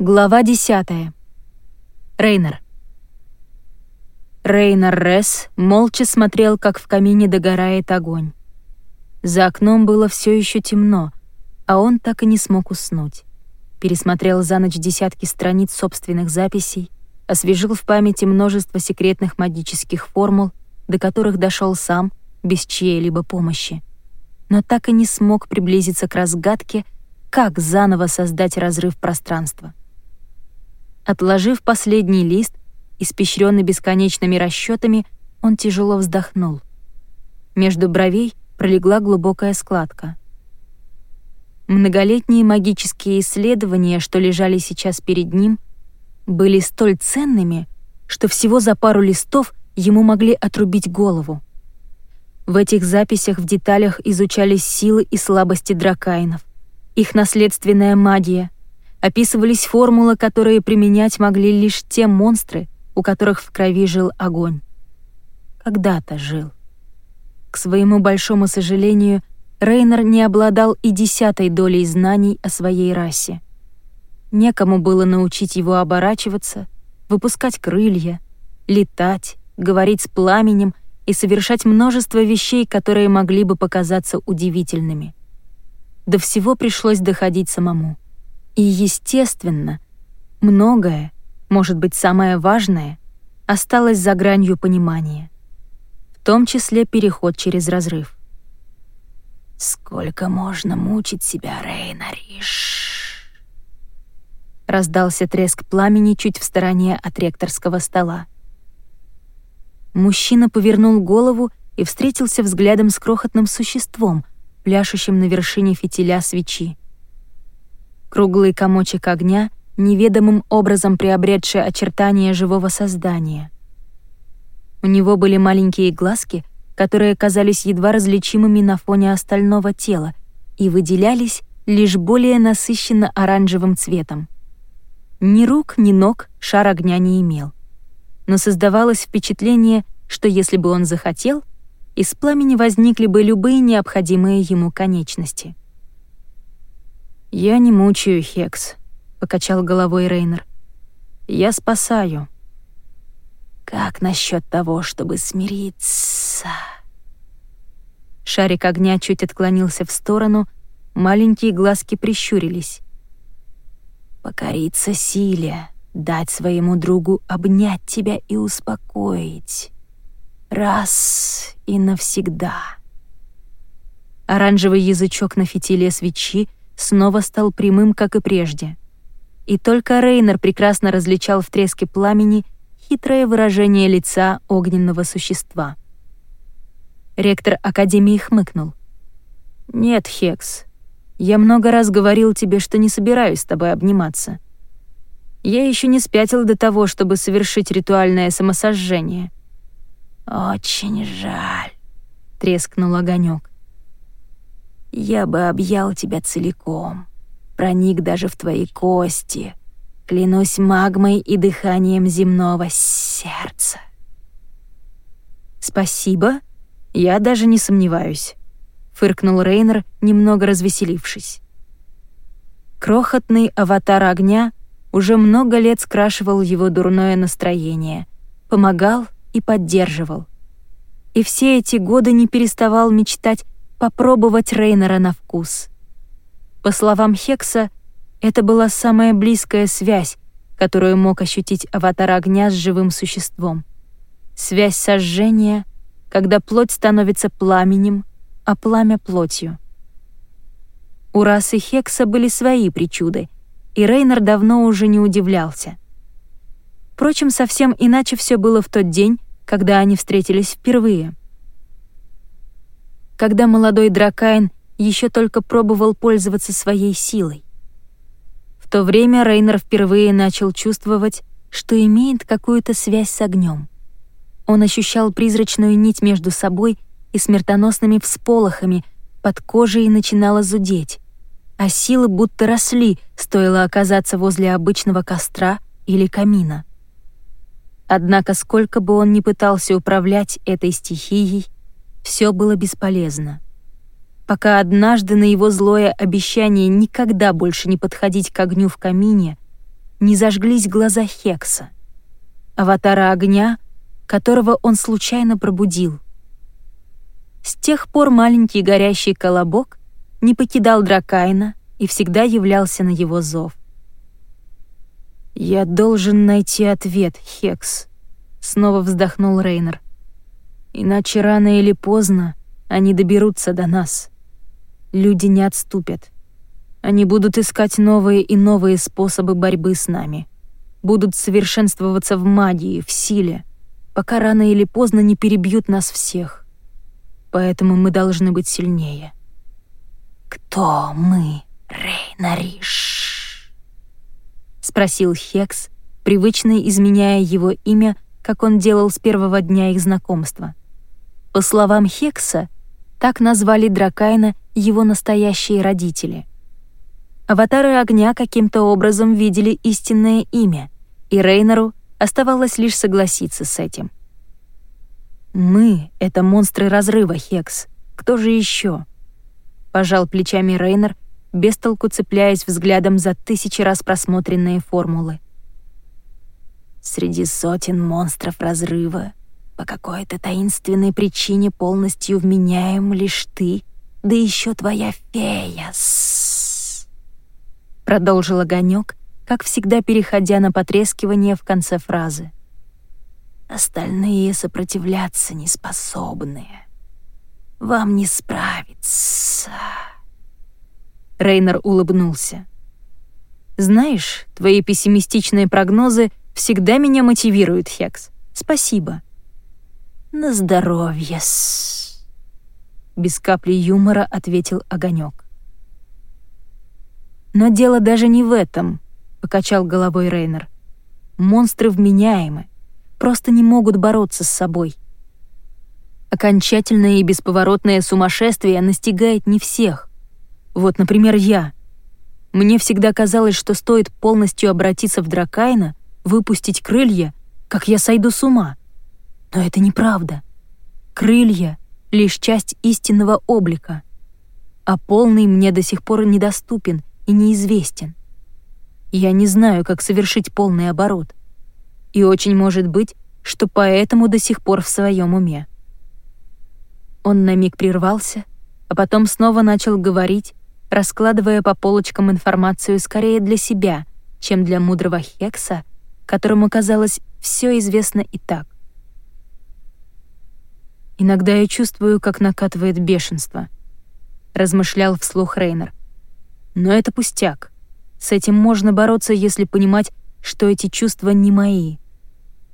Глава 10. Рейнер. Рейнер Ресс молча смотрел, как в камине догорает огонь. За окном было все еще темно, а он так и не смог уснуть. Пересмотрел за ночь десятки страниц собственных записей, освежил в памяти множество секретных магических формул, до которых дошел сам, без чьей-либо помощи. Но так и не смог приблизиться к разгадке, как заново создать разрыв пространства. Отложив последний лист, испещренный бесконечными расчетами, он тяжело вздохнул. Между бровей пролегла глубокая складка. Многолетние магические исследования, что лежали сейчас перед ним, были столь ценными, что всего за пару листов ему могли отрубить голову. В этих записях в деталях изучались силы и слабости дракайнов, их наследственная магия — описывались формулы, которые применять могли лишь те монстры, у которых в крови жил огонь. Когда-то жил. К своему большому сожалению, Рейнер не обладал и десятой долей знаний о своей расе. Некому было научить его оборачиваться, выпускать крылья, летать, говорить с пламенем и совершать множество вещей, которые могли бы показаться удивительными. До всего пришлось доходить самому. И, естественно, многое, может быть, самое важное, осталось за гранью понимания, в том числе переход через разрыв. «Сколько можно мучить себя, Рейнариш?» Раздался треск пламени чуть в стороне от ректорского стола. Мужчина повернул голову и встретился взглядом с крохотным существом, пляшущим на вершине фитиля свечи. Круглый комочек огня, неведомым образом приобретший очертания живого создания. У него были маленькие глазки, которые казались едва различимыми на фоне остального тела и выделялись лишь более насыщенно оранжевым цветом. Ни рук, ни ног шар огня не имел. Но создавалось впечатление, что если бы он захотел, из пламени возникли бы любые необходимые ему конечности — «Я не мучаю, Хекс», — покачал головой Рейнер. «Я спасаю». «Как насчет того, чтобы смириться?» Шарик огня чуть отклонился в сторону, маленькие глазки прищурились. «Покориться силе, дать своему другу обнять тебя и успокоить. Раз и навсегда». Оранжевый язычок на фитиле свечи снова стал прямым, как и прежде. И только Рейнер прекрасно различал в треске пламени хитрое выражение лица огненного существа. Ректор Академии хмыкнул. «Нет, Хекс, я много раз говорил тебе, что не собираюсь с тобой обниматься. Я еще не спятил до того, чтобы совершить ритуальное самосожжение». «Очень жаль», — трескнул огонек. Я бы объял тебя целиком, проник даже в твои кости, клянусь магмой и дыханием земного сердца. «Спасибо, я даже не сомневаюсь», — фыркнул Рейнер, немного развеселившись. Крохотный аватар огня уже много лет скрашивал его дурное настроение, помогал и поддерживал. И все эти годы не переставал мечтать попробовать Рейнера на вкус. По словам Хекса, это была самая близкая связь, которую мог ощутить аватар огня с живым существом. Связь сожжения, когда плоть становится пламенем, а пламя — плотью. У расы Хекса были свои причуды, и Рейнер давно уже не удивлялся. Впрочем, совсем иначе все было в тот день, когда они встретились впервые когда молодой Дракайн еще только пробовал пользоваться своей силой. В то время Рейнер впервые начал чувствовать, что имеет какую-то связь с огнем. Он ощущал призрачную нить между собой и смертоносными всполохами, под кожей начинало зудеть, а силы будто росли, стоило оказаться возле обычного костра или камина. Однако сколько бы он ни пытался управлять этой стихией, все было бесполезно. Пока однажды на его злое обещание никогда больше не подходить к огню в камине не зажглись глаза Хекса, аватара огня, которого он случайно пробудил. С тех пор маленький горящий колобок не покидал Дракайна и всегда являлся на его зов. «Я должен найти ответ, Хекс», — снова вздохнул Рейнер. «Иначе рано или поздно они доберутся до нас. Люди не отступят. Они будут искать новые и новые способы борьбы с нами. Будут совершенствоваться в магии, в силе, пока рано или поздно не перебьют нас всех. Поэтому мы должны быть сильнее». «Кто мы, Рейнариш?» — спросил Хекс, привычно изменяя его имя, как он делал с первого дня их знакомства. По словам Хекса, так назвали Дракайна его настоящие родители. Аватары огня каким-то образом видели истинное имя, и Рейнеру оставалось лишь согласиться с этим. «Мы — это монстры разрыва, Хекс. Кто же еще? Пожал плечами Рейнер, бестолку цепляясь взглядом за тысячи раз просмотренные формулы. «Среди сотен монстров разрыва по какой-то таинственной причине полностью вменяем лишь ты, да еще твоя фея. -с Продолжил огонек, как всегда переходя на потрескивание в конце фразы. Остальные сопротивляться не способны. Вам не справиться. Рейнер улыбнулся. Знаешь, твои пессимистичные прогнозы всегда меня мотивируют, Хекс. Спасибо. «На здоровье -с. Без капли юмора ответил Огонек. «Но дело даже не в этом», — покачал головой Рейнер. «Монстры вменяемы, просто не могут бороться с собой. Окончательное и бесповоротное сумасшествие настигает не всех. Вот, например, я. Мне всегда казалось, что стоит полностью обратиться в Дракайна, выпустить крылья, как я сойду с ума. Но это неправда. Крылья — лишь часть истинного облика, а полный мне до сих пор недоступен и неизвестен. Я не знаю, как совершить полный оборот. И очень может быть, что поэтому до сих пор в своем уме. Он на миг прервался, а потом снова начал говорить, раскладывая по полочкам информацию скорее для себя, чем для мудрого Хекса, которому казалось все известно и так. Иногда я чувствую, как накатывает бешенство. Размышлял вслух Рейнер. Но это пустяк. С этим можно бороться, если понимать, что эти чувства не мои.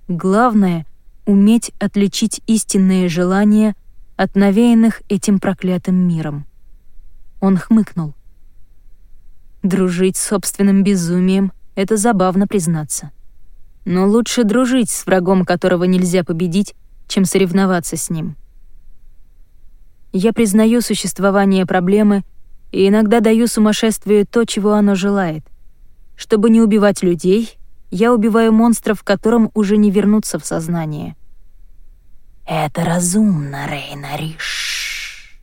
Главное — уметь отличить истинные желания от навеянных этим проклятым миром. Он хмыкнул. Дружить с собственным безумием — это забавно признаться. Но лучше дружить с врагом, которого нельзя победить, чем соревноваться с ним. Я признаю существование проблемы и иногда даю сумасшествию то, чего оно желает. Чтобы не убивать людей, я убиваю монстров, которым уже не вернуться в сознание. «Это разумно, Рейнариш»,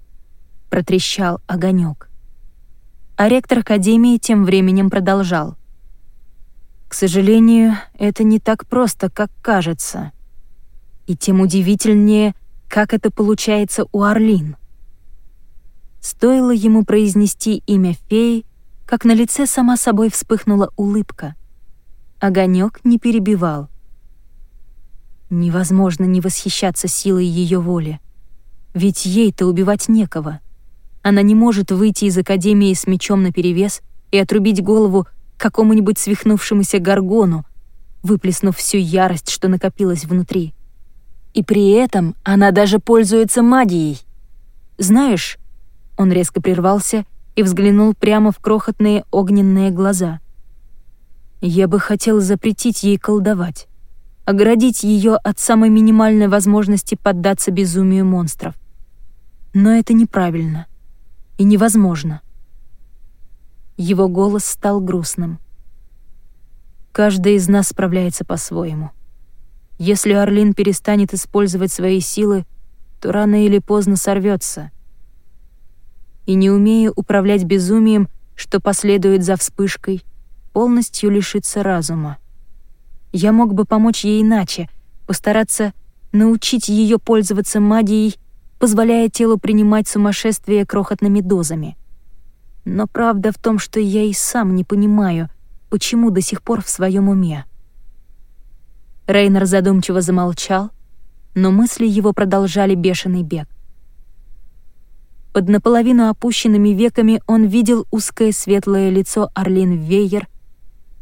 — протрещал огонек. А ректор Академии тем временем продолжал. «К сожалению, это не так просто, как кажется и тем удивительнее, как это получается у Орлин. Стоило ему произнести имя феи, как на лице сама собой вспыхнула улыбка. Огонек не перебивал. Невозможно не восхищаться силой ее воли. Ведь ей-то убивать некого. Она не может выйти из Академии с мечом наперевес и отрубить голову какому-нибудь свихнувшемуся горгону, выплеснув всю ярость, что накопилась внутри. И при этом она даже пользуется магией. Знаешь, он резко прервался и взглянул прямо в крохотные огненные глаза. Я бы хотел запретить ей колдовать, оградить ее от самой минимальной возможности поддаться безумию монстров. Но это неправильно и невозможно. Его голос стал грустным. Каждый из нас справляется по-своему. Если Орлин перестанет использовать свои силы, то рано или поздно сорвется. И не умея управлять безумием, что последует за вспышкой, полностью лишиться разума. Я мог бы помочь ей иначе, постараться научить ее пользоваться магией, позволяя телу принимать сумасшествие крохотными дозами. Но правда в том, что я и сам не понимаю, почему до сих пор в своем уме. Рейнер задумчиво замолчал, но мысли его продолжали бешеный бег. Под наполовину опущенными веками он видел узкое светлое лицо Орлин Вейер,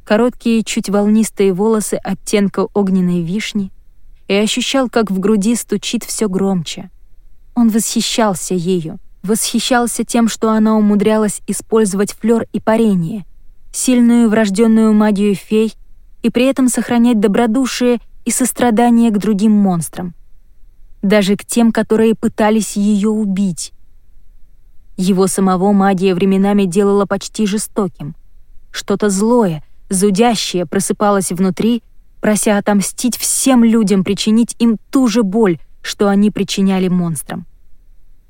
короткие, чуть волнистые волосы оттенка огненной вишни и ощущал, как в груди стучит все громче. Он восхищался ею, восхищался тем, что она умудрялась использовать флёр и парение, сильную врожденную магию фей и при этом сохранять добродушие и сострадание к другим монстрам. Даже к тем, которые пытались ее убить. Его самого магия временами делала почти жестоким. Что-то злое, зудящее просыпалось внутри, прося отомстить всем людям, причинить им ту же боль, что они причиняли монстрам.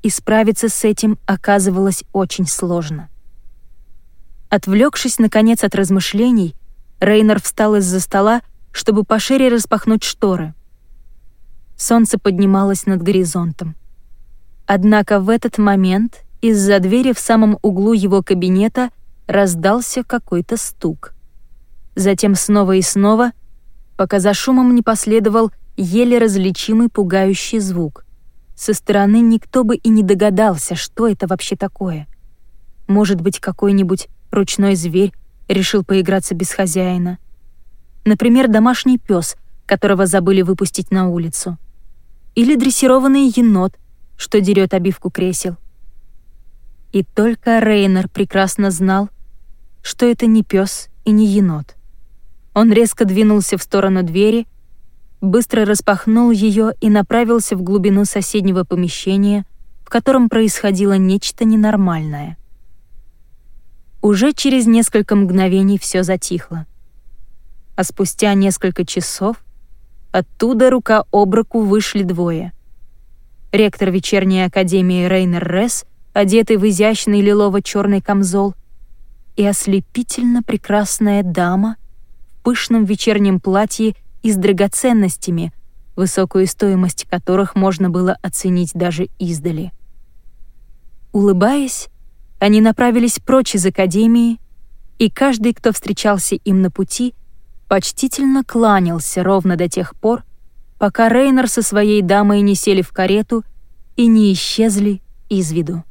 И справиться с этим оказывалось очень сложно. Отвлекшись, наконец, от размышлений, Рейнер встал из-за стола, чтобы пошире распахнуть шторы. Солнце поднималось над горизонтом. Однако в этот момент из-за двери в самом углу его кабинета раздался какой-то стук. Затем снова и снова, пока за шумом не последовал еле различимый пугающий звук. Со стороны никто бы и не догадался, что это вообще такое. Может быть, какой-нибудь ручной зверь решил поиграться без хозяина. Например, домашний пес, которого забыли выпустить на улицу. Или дрессированный енот, что дерет обивку кресел. И только Рейнер прекрасно знал, что это не пес и не енот. Он резко двинулся в сторону двери, быстро распахнул ее и направился в глубину соседнего помещения, в котором происходило нечто ненормальное. Уже через несколько мгновений все затихло. А спустя несколько часов оттуда рука об руку вышли двое. Ректор вечерней академии Рейнер Ресс — одетый в изящный лилово-черный камзол, и ослепительно прекрасная дама в пышном вечернем платье и с драгоценностями, высокую стоимость которых можно было оценить даже издали. Улыбаясь, они направились прочь из академии, и каждый, кто встречался им на пути, почтительно кланялся ровно до тех пор, пока Рейнер со своей дамой не сели в карету и не исчезли из виду.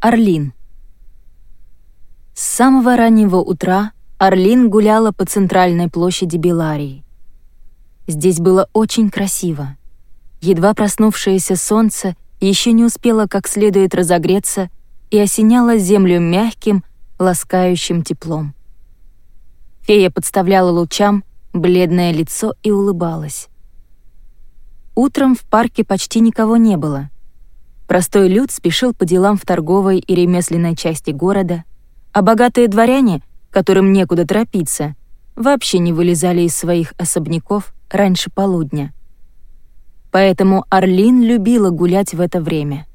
Орлин. С самого раннего утра Орлин гуляла по центральной площади Беларии. Здесь было очень красиво. Едва проснувшееся солнце еще не успело как следует разогреться и осеняло землю мягким, ласкающим теплом. Фея подставляла лучам бледное лицо и улыбалась. Утром в парке почти никого не было — Простой люд спешил по делам в торговой и ремесленной части города, а богатые дворяне, которым некуда торопиться, вообще не вылезали из своих особняков раньше полудня. Поэтому Орлин любила гулять в это время.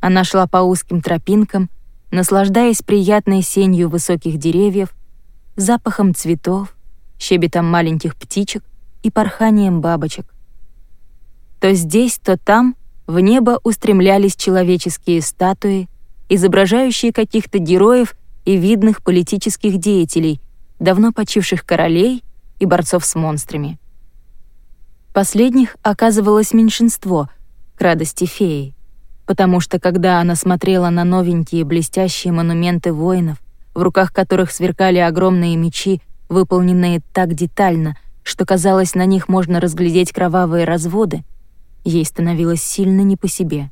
Она шла по узким тропинкам, наслаждаясь приятной сенью высоких деревьев, запахом цветов, щебетом маленьких птичек и порханием бабочек. То здесь, то там в небо устремлялись человеческие статуи, изображающие каких-то героев и видных политических деятелей, давно почивших королей и борцов с монстрами. Последних оказывалось меньшинство, к радости феи, потому что когда она смотрела на новенькие блестящие монументы воинов, в руках которых сверкали огромные мечи, выполненные так детально, что казалось, на них можно разглядеть кровавые разводы, ей становилось сильно не по себе.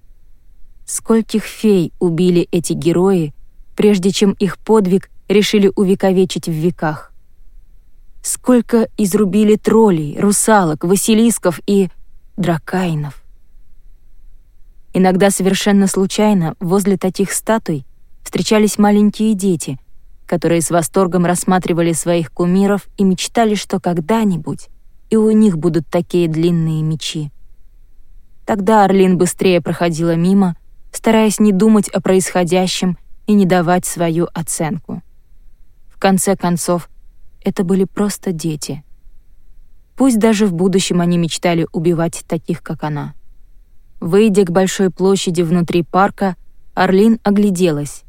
Скольких фей убили эти герои, прежде чем их подвиг решили увековечить в веках? Сколько изрубили троллей, русалок, василисков и дракайнов? Иногда совершенно случайно возле таких статуй встречались маленькие дети, которые с восторгом рассматривали своих кумиров и мечтали, что когда-нибудь и у них будут такие длинные мечи. Тогда Орлин быстрее проходила мимо, стараясь не думать о происходящем и не давать свою оценку. конце концов, это были просто дети. Пусть даже в будущем они мечтали убивать таких, как она. Выйдя к большой площади внутри парка, Орлин огляделась.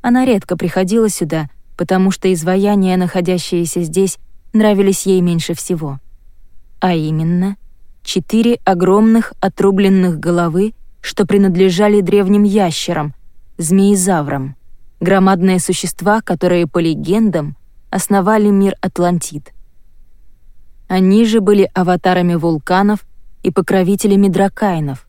Она редко приходила сюда, потому что изваяния, находящиеся здесь, нравились ей меньше всего. А именно, четыре огромных отрубленных головы, что принадлежали древним ящерам, змеизаврам, громадные существа, которые, по легендам, основали мир Атлантид. Они же были аватарами вулканов и покровителями дракайнов.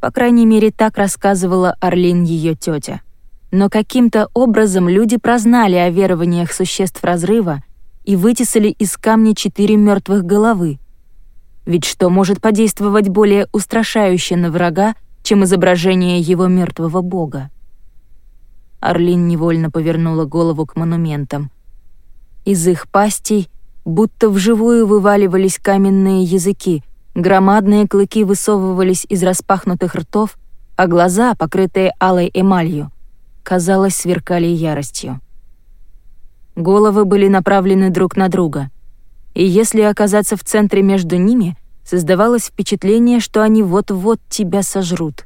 По крайней мере, так рассказывала Орлин ее тетя. Но каким-то образом люди прознали о верованиях существ разрыва и вытесали из камня четыре мертвых головы. Ведь что может подействовать более устрашающе на врага, чем изображение его мертвого бога? Орлин невольно повернула голову к монументам. Из их пастей будто вживую вываливались каменные языки, громадные клыки высовывались из распахнутых ртов, а глаза, покрытые алой эмалью, казалось, сверкали яростью. Головы были направлены друг на друга, и если оказаться в центре между ними, создавалось впечатление, что они вот-вот тебя сожрут.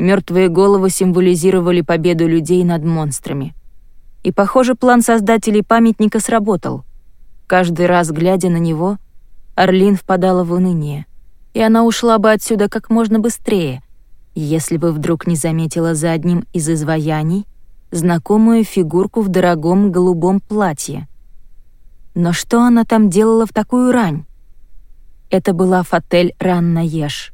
Мертвые головы символизировали победу людей над монстрами. И, похоже, план создателей памятника сработал. Каждый раз, глядя на него, Орлин впадала в уныние, и она ушла бы отсюда как можно быстрее — если бы вдруг не заметила за одним из изваяний знакомую фигурку в дорогом голубом платье. Но что она там делала в такую рань? Это была Фатель Ранна-Еш.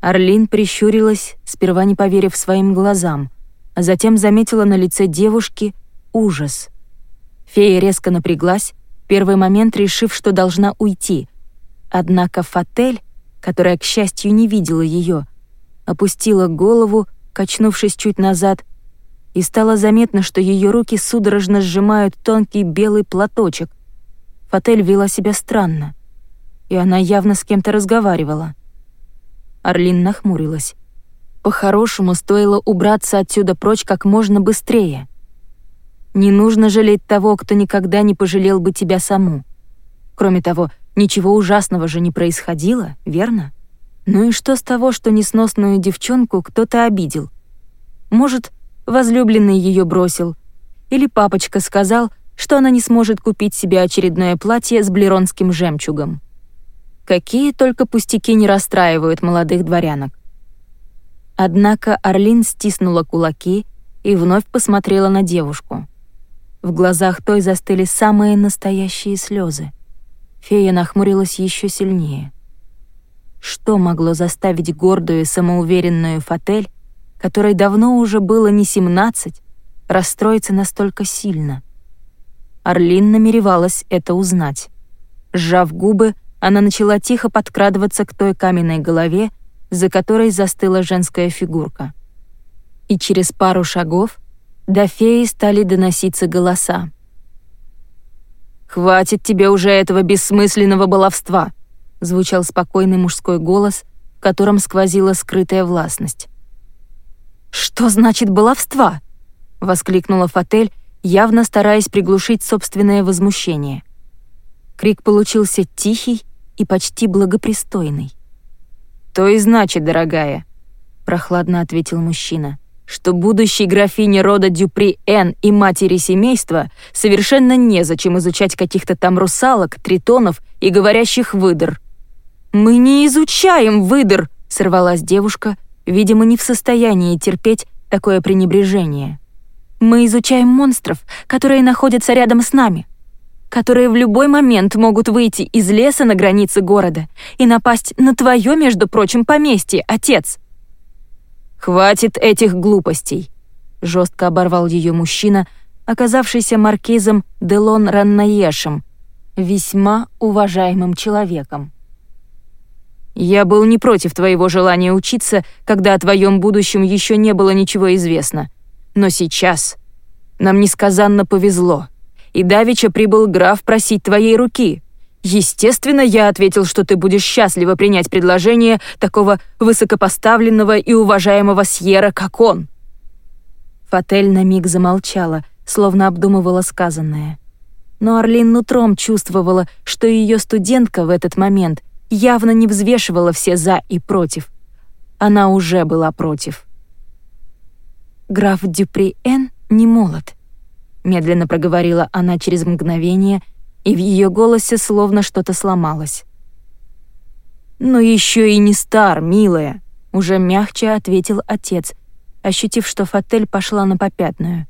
Орлин прищурилась, сперва не поверив своим глазам, а затем заметила на лице девушки ужас. Фея резко напряглась, первый момент решив, что должна уйти. Однако Фатель которая, к счастью, не видела ее, опустила голову, качнувшись чуть назад, и стало заметно, что ее руки судорожно сжимают тонкий белый платочек. Фатель вела себя странно, и она явно с кем-то разговаривала. Орлин нахмурилась. По-хорошему, стоило убраться отсюда прочь как можно быстрее. Не нужно жалеть того, кто никогда не пожалел бы тебя саму. Кроме того, Ничего ужасного же не происходило, верно? Ну и что с того, что несносную девчонку кто-то обидел? Может, возлюбленный ее бросил. Или папочка сказал, что она не сможет купить себе очередное платье с блеронским жемчугом. Какие только пустяки не расстраивают молодых дворянок. Однако Орлин стиснула кулаки и вновь посмотрела на девушку. В глазах той застыли самые настоящие слезы. Фея нахмурилась еще сильнее. Что могло заставить гордую и самоуверенную Фатель, которой давно уже было не 17, расстроиться настолько сильно? Орлин намеревалась это узнать. Сжав губы, она начала тихо подкрадываться к той каменной голове, за которой застыла женская фигурка. И через пару шагов до феи стали доноситься голоса. «Хватит тебе уже этого бессмысленного баловства!» звучал спокойный мужской голос, в котором сквозила скрытая властность. «Что значит баловства?» — воскликнула Фатель, явно стараясь приглушить собственное возмущение. Крик получился тихий и почти благопристойный. «То и значит, дорогая», — прохладно ответил мужчина что будущей графине рода Дюпри Н и матери семейства совершенно незачем изучать каких-то там русалок, тритонов и говорящих выдр. «Мы не изучаем выдр!» — сорвалась девушка, видимо, не в состоянии терпеть такое пренебрежение. «Мы изучаем монстров, которые находятся рядом с нами, которые в любой момент могут выйти из леса на границе города и напасть на твое, между прочим, поместье, отец!» «Хватит этих глупостей!» — жестко оборвал ее мужчина, оказавшийся маркизом Делон Раннаешем, весьма уважаемым человеком. «Я был не против твоего желания учиться, когда о твоем будущем еще не было ничего известно. Но сейчас нам несказанно повезло, и Давича прибыл граф просить твоей руки. Естественно, я ответил, что ты будешь счастливо принять предложение такого высокопоставленного и уважаемого Сьера, как он». Фатель на миг замолчала, словно обдумывала сказанное. Но Орлин нутром чувствовала, что ее студентка в этот момент явно не взвешивала все «за» и «против». Она уже была против. «Граф Дюпри-Эн не молод», — медленно проговорила она через мгновение, и в ее голосе словно что-то сломалось. «Но еще и не стар, милая», — уже мягче ответил отец, ощутив, что Фатель пошла на попятную.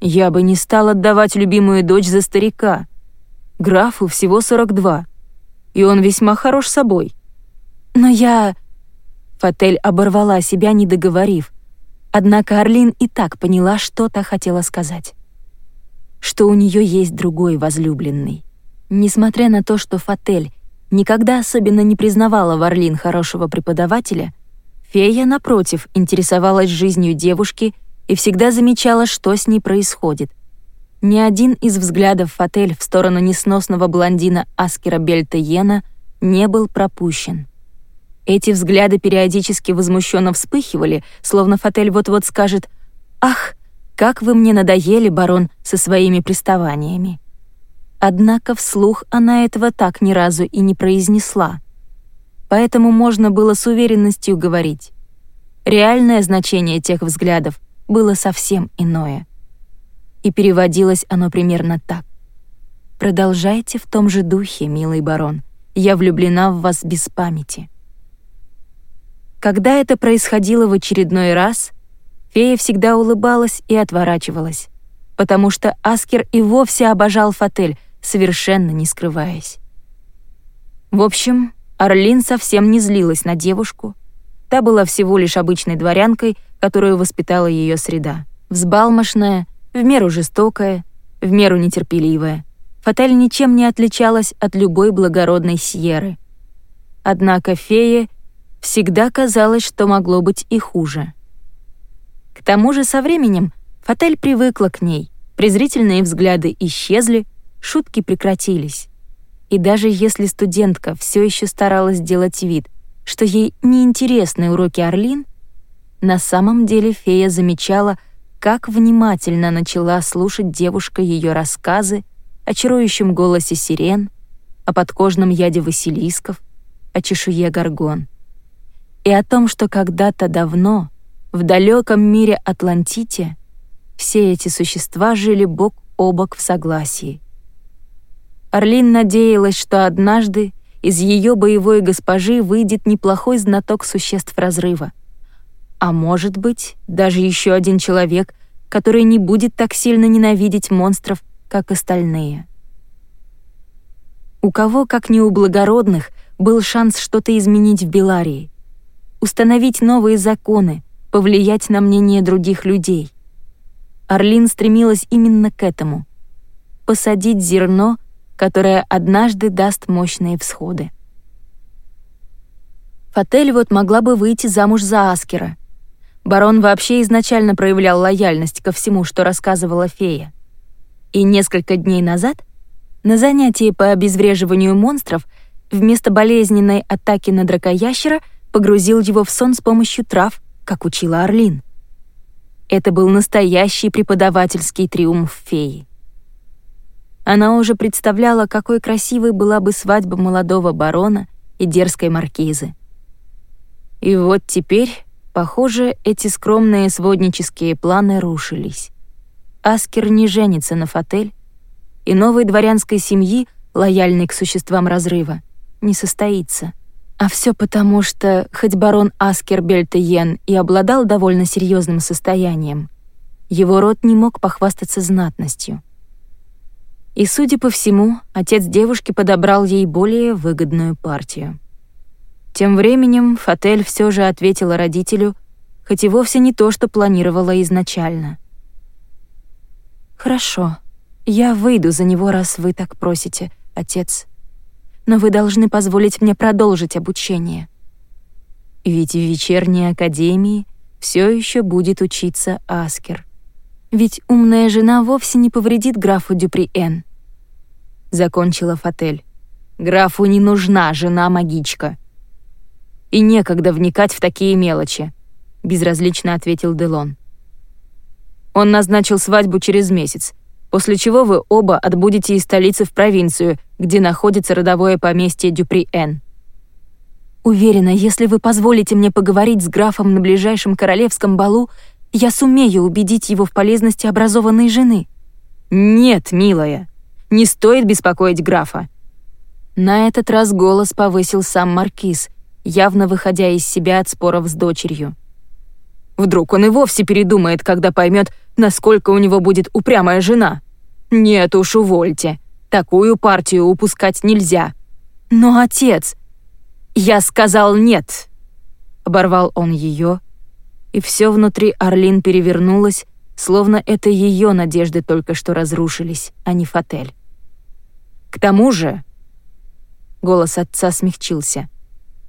«Я бы не стал отдавать любимую дочь за старика. Графу всего 42, и он весьма хорош собой». «Но я...» Фатель оборвала себя, не договорив. Однако Орлин и так поняла, что та хотела сказать. Что у нее есть другой возлюбленный. Несмотря на то, что Фатель никогда особенно не признавала в Орлин хорошего преподавателя, фея, напротив, интересовалась жизнью девушки и всегда замечала, что с ней происходит. Ни один из взглядов Фатель в сторону несносного блондина Аскера Бельтеена не был пропущен. Эти взгляды периодически возмущенно вспыхивали, словно Фатель вот-вот скажет «Ах, как вы мне надоели, барон, со своими приставаниями». Однако вслух она этого так ни разу и не произнесла. Поэтому можно было с уверенностью говорить. Реальное значение тех взглядов было совсем иное. И переводилось оно примерно так. «Продолжайте в том же духе, милый барон. Я влюблена в вас без памяти». Когда это происходило в очередной раз, фея всегда улыбалась и отворачивалась, потому что Аскер и вовсе обожал Фатель, совершенно не скрываясь. В общем, Орлин совсем не злилась на девушку. Та была всего лишь обычной дворянкой, которую воспитала ее среда. Взбалмошная, в меру жестокая, в меру нетерпеливая. Фатель ничем не отличалась от любой благородной Сьеры. Однако фея всегда казалось, что могло быть и хуже. Тому же со временем. Фатель привыкла к ней, презрительные взгляды исчезли, шутки прекратились. И даже если студентка все еще старалась сделать вид, что ей неинтересны уроки Орлин, на самом деле фея замечала, как внимательно начала слушать девушка ее рассказы о чарующем голосе сирен, о подкожном яде василисков, о чешуе горгон и о том, что когда-то давно, в далеком мире Атлантите, все эти существа жили бок о бок в согласии. Орлин надеялась, что однажды из ее боевой госпожи выйдет неплохой знаток существ разрыва. А может быть, даже еще один человек, который не будет так сильно ненавидеть монстров, как остальные. У кого, как не у благородных, был шанс что-то изменить в Беларии — установить новые законы, повлиять на мнение других людей. Орлин стремилась именно к этому — посадить зерно, которое однажды даст мощные всходы. Фатель вот могла бы выйти замуж за Аскера. Барон вообще изначально проявлял лояльность ко всему, что рассказывала фея. И несколько дней назад на занятии по обезвреживанию монстров вместо болезненной атаки на дракоящера — погрузил его в сон с помощью трав, как учила Орлин. Это был настоящий преподавательский триумф феи. Она уже представляла, какой красивой была бы свадьба молодого барона и дерзкой маркизы. И вот теперь, похоже, эти скромные своднические планы рушились. Аскер не женится на Фатель, и новой дворянской семьи, лояльной к существам разрыва, не состоится — а все потому, что, хоть барон Аскер Бельтеен и обладал довольно серьезным состоянием, его род не мог похвастаться знатностью. И, судя по всему, отец девушки подобрал ей более выгодную партию. Тем временем Фатель все же ответила родителю, хоть и вовсе не то, что планировала изначально. «Хорошо, я выйду за него, раз вы так просите, отец», но вы должны позволить мне продолжить обучение. Ведь в вечерней академии все еще будет учиться Аскер. Ведь умная жена вовсе не повредит графу Дюприэн. Закончила Фатель. Графу не нужна жена-магичка. И некогда вникать в такие мелочи, безразлично ответил Делон. Он назначил свадьбу через месяц, после чего вы оба отбудете из столицы в провинцию, где находится родовое поместье Дюпри-Эн. Уверена, если вы позволите мне поговорить с графом на ближайшем королевском балу, я сумею убедить его в полезности образованной жены. Нет, милая, не стоит беспокоить графа. На этот раз голос повысил сам маркиз, явно выходя из себя от споров с дочерью. Вдруг он и вовсе передумает, когда поймет, насколько у него будет упрямая жена. Нет уж, увольте. Такую партию упускать нельзя. Но отец... «Я сказал нет!» Оборвал он ее, и все внутри Орлин перевернулось, словно это ее надежды только что разрушились, а не Фатель. «К тому же...» Голос отца смягчился.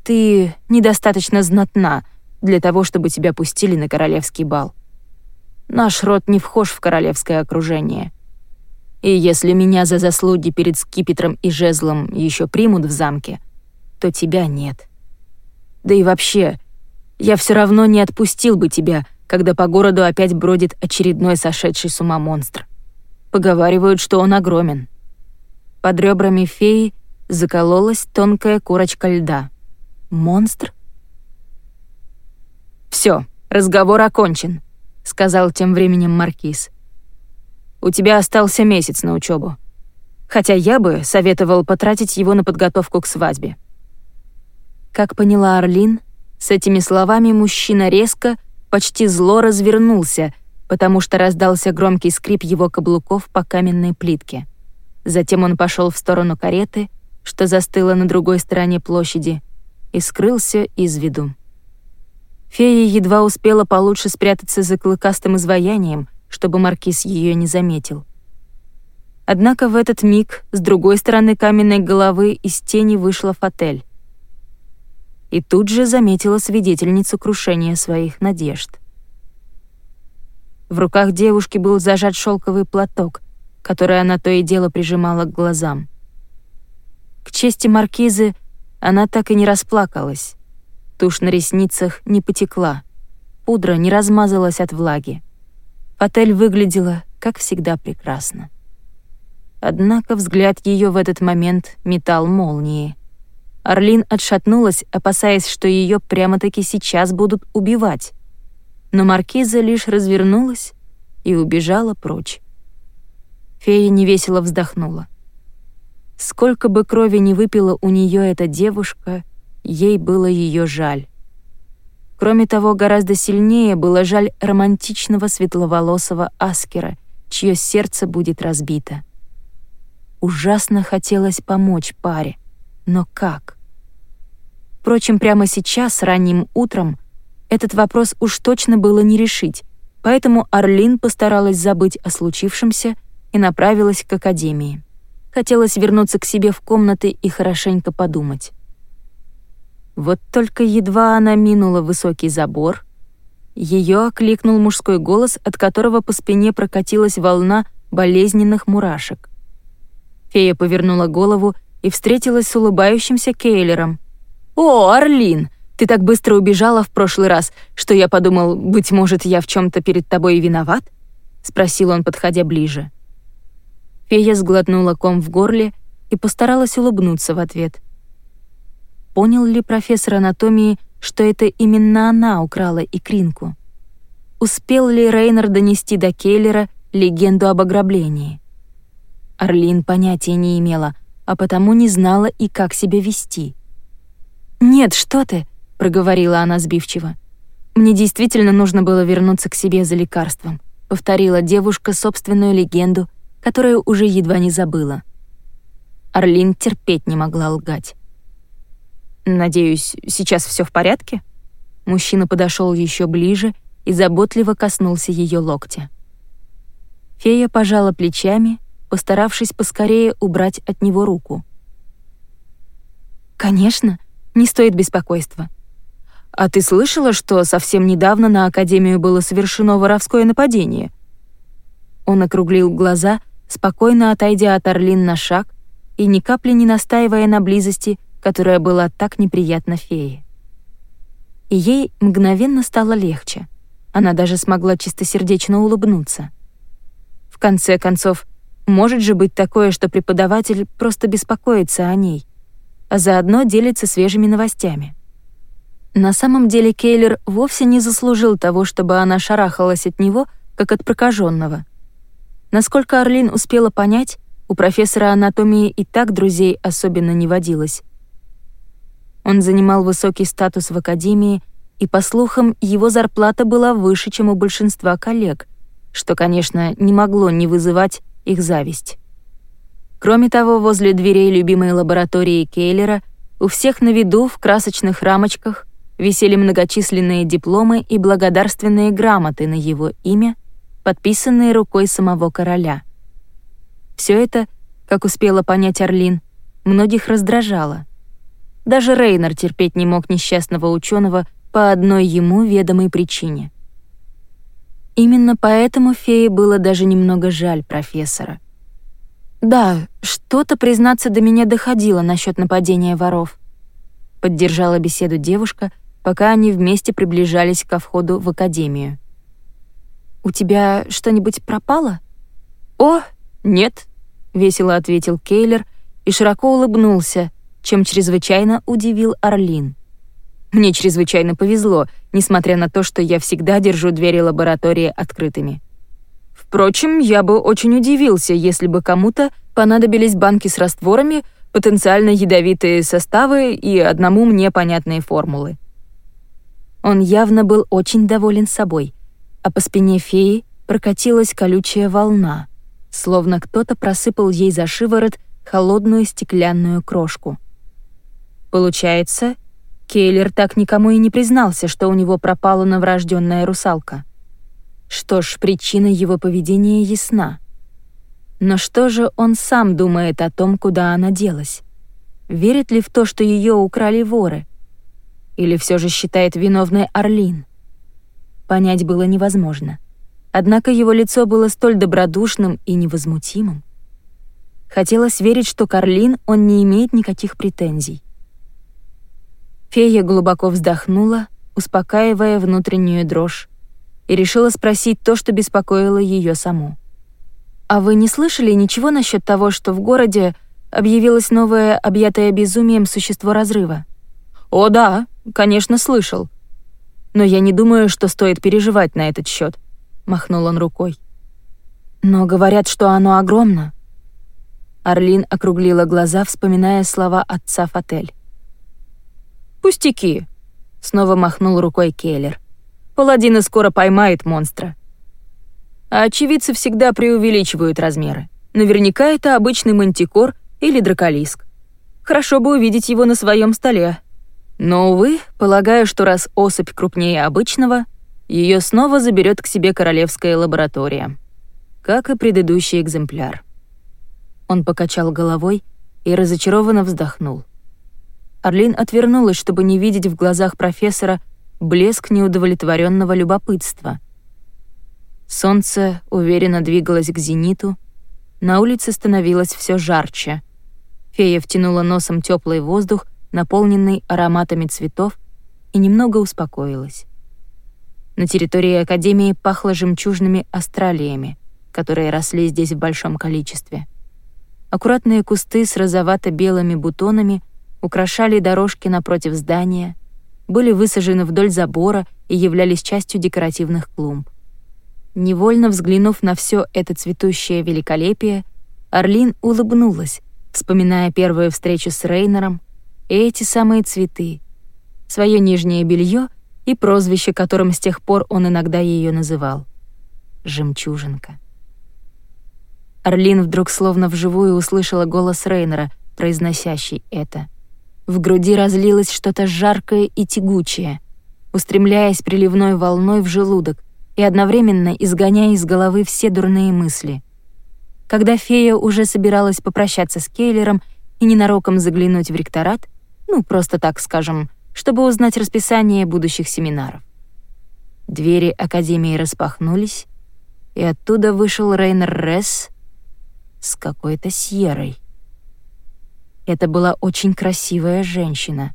«Ты недостаточно знатна для того, чтобы тебя пустили на королевский бал. Наш род не вхож в королевское окружение. И если меня за заслуги перед скипетром и жезлом еще примут в замке, то тебя нет. Да и вообще, я все равно не отпустил бы тебя, когда по городу опять бродит очередной сошедший с ума монстр. Поговаривают, что он огромен. Под ребрами феи закололась тонкая корочка льда. Монстр? Все, разговор окончен», — сказал тем временем Маркиз. «У тебя остался месяц на учебу, хотя я бы советовал потратить его на подготовку к свадьбе». Как поняла Орлин, с этими словами мужчина резко, почти зло развернулся, потому что раздался громкий скрип его каблуков по каменной плитке. Затем он пошел в сторону кареты, что застыла на другой стороне площади, и скрылся из виду. Фея едва успела получше спрятаться за клыкастым изваянием, чтобы маркиз ее не заметил. Однако в этот миг с другой стороны каменной головы из тени вышла Фатель и тут же заметила свидетельницу крушения своих надежд. В руках девушки был зажат шелковый платок, который она то и дело прижимала к глазам. К чести маркизы, она так и не расплакалась. Тушь на ресницах не потекла, пудра не размазалась от влаги. Отель выглядела, как всегда, прекрасно. Однако взгляд ее в этот момент метал молнии — Орлин отшатнулась, опасаясь, что ее прямо-таки сейчас будут убивать. Но маркиза лишь развернулась и убежала прочь. Фея невесело вздохнула. Сколько бы крови не выпила у нее эта девушка, ей было ее жаль. Кроме того, гораздо сильнее было жаль романтичного светловолосого Аскера, чье сердце будет разбито. Ужасно хотелось помочь паре, но как? Впрочем, прямо сейчас, ранним утром, этот вопрос уж точно было не решить, поэтому Орлин постаралась забыть о случившемся и направилась к академии. Хотелось вернуться к себе в комнаты и хорошенько подумать. Вот только едва она минула высокий забор, ее окликнул мужской голос, от которого по спине прокатилась волна болезненных мурашек. Фея повернула голову и встретилась с улыбающимся Кейлером — «О, Орлин, ты так быстро убежала в прошлый раз, что я подумал, быть может, я в чем то перед тобой виноват?» — спросил он, подходя ближе. Фея сглотнула ком в горле и постаралась улыбнуться в ответ. Понял ли профессор анатомии, что это именно она украла икринку? Успел ли Рейнер донести до Келлера легенду об ограблении? Орлин понятия не имела, а потому не знала и как себя вести. «Нет, что ты», — проговорила она сбивчиво. «Мне действительно нужно было вернуться к себе за лекарством», — повторила девушка собственную легенду, которую уже едва не забыла. Орлин терпеть не могла лгать. «Надеюсь, сейчас все в порядке?» Мужчина подошел еще ближе и заботливо коснулся ее локтя. Фея пожала плечами, постаравшись поскорее убрать от него руку. «Конечно», не стоит беспокойства. А ты слышала, что совсем недавно на Академию было совершено воровское нападение? Он округлил глаза, спокойно отойдя от Орлин на шаг и ни капли не настаивая на близости, которая была так неприятна фее. И ей мгновенно стало легче. Она даже смогла чистосердечно улыбнуться. В конце концов, может же быть такое, что преподаватель просто беспокоится о ней, а заодно делится свежими новостями. На самом деле Кейлер вовсе не заслужил того, чтобы она шарахалась от него, как от прокаженного. Насколько Орлин успела понять, у профессора анатомии и так друзей особенно не водилось. Он занимал высокий статус в академии, и, по слухам, его зарплата была выше, чем у большинства коллег, что, конечно, не могло не вызывать их зависть. Кроме того, возле дверей любимой лаборатории Кейлера у всех на виду в красочных рамочках висели многочисленные дипломы и благодарственные грамоты на его имя, подписанные рукой самого короля. Все это, как успела понять Орлин, многих раздражало. Даже Рейнер терпеть не мог несчастного ученого по одной ему ведомой причине. Именно поэтому фее было даже немного жаль профессора. «Да, что-то, признаться, до меня доходило насчет нападения воров», — поддержала беседу девушка — пока они вместе приближались ко входу в академию. «У тебя что-нибудь пропало?» «О, нет», — весело ответил Кейлер и широко улыбнулся, чем чрезвычайно удивил Орлин. «Мне чрезвычайно повезло, несмотря на то, что я всегда держу двери лаборатории открытыми. Впрочем, я бы очень удивился, если бы кому-то понадобились банки с растворами, потенциально ядовитые составы и одному мне понятные формулы. Он явно был очень доволен собой, а по спине феи прокатилась колючая волна, словно кто-то просыпал ей за шиворот холодную стеклянную крошку. Получается, Кейлер так никому и не признался, что у него пропала новорожденная русалка. Что ж, причина его поведения ясна. Но что же он сам думает о том, куда она делась? Верит ли в то, что ее украли воры? Или все же считает виновной Орлин? Понять было невозможно. Однако его лицо было столь добродушным и невозмутимым. Хотелось верить, что к Орлин он не имеет никаких претензий. Фея глубоко вздохнула, успокаивая внутреннюю дрожь, и решила спросить то, что беспокоило ее саму. «А вы не слышали ничего насчет того, что в городе объявилось новое, объятое безумием существо разрыва?» «О, да, конечно, слышал. Но я не думаю, что стоит переживать на этот счет. махнул он рукой. Но говорят, что оно огромно. Орлин округлила глаза, вспоминая слова отца Фатель. «Пустяки», — снова махнул рукой Келлер. «Паладины скоро поймает монстра». А очевидцы всегда преувеличивают размеры. Наверняка это обычный мантикор или драколиск. Хорошо бы увидеть его на своем столе, но, увы, полагаю, что раз особь крупнее обычного, ее снова заберет к себе королевская лаборатория, как и предыдущий экземпляр. Он покачал головой и разочарованно вздохнул. Орлин отвернулась, чтобы не видеть в глазах профессора блеск неудовлетворенного любопытства. Солнце уверенно двигалось к зениту, на улице становилось все жарче. Фея втянула носом теплый воздух наполненный ароматами цветов, и немного успокоилась. На территории Академии пахло жемчужными астралиями, которые росли здесь в большом количестве. Аккуратные кусты с розовато-белыми бутонами украшали дорожки напротив здания, были высажены вдоль забора и являлись частью декоративных клумб. Невольно взглянув на все это цветущее великолепие, Орлин улыбнулась, вспоминая первую встречу с Рейнером, и эти самые цветы, свое нижнее белье и прозвище, которым с тех пор он иногда ее называл — «Жемчужинка». Орлин вдруг словно вживую услышала голос Рейнера, произносящий это. В груди разлилось что-то жаркое и тягучее, устремляясь приливной волной в желудок и одновременно изгоняя из головы все дурные мысли. Когда фея уже собиралась попрощаться с Кейлером и ненароком заглянуть в ректорат, ну, просто так скажем, чтобы узнать расписание будущих семинаров. Двери Академии распахнулись, и оттуда вышел Рейнер Ресс с какой-то сьерой. Это была очень красивая женщина,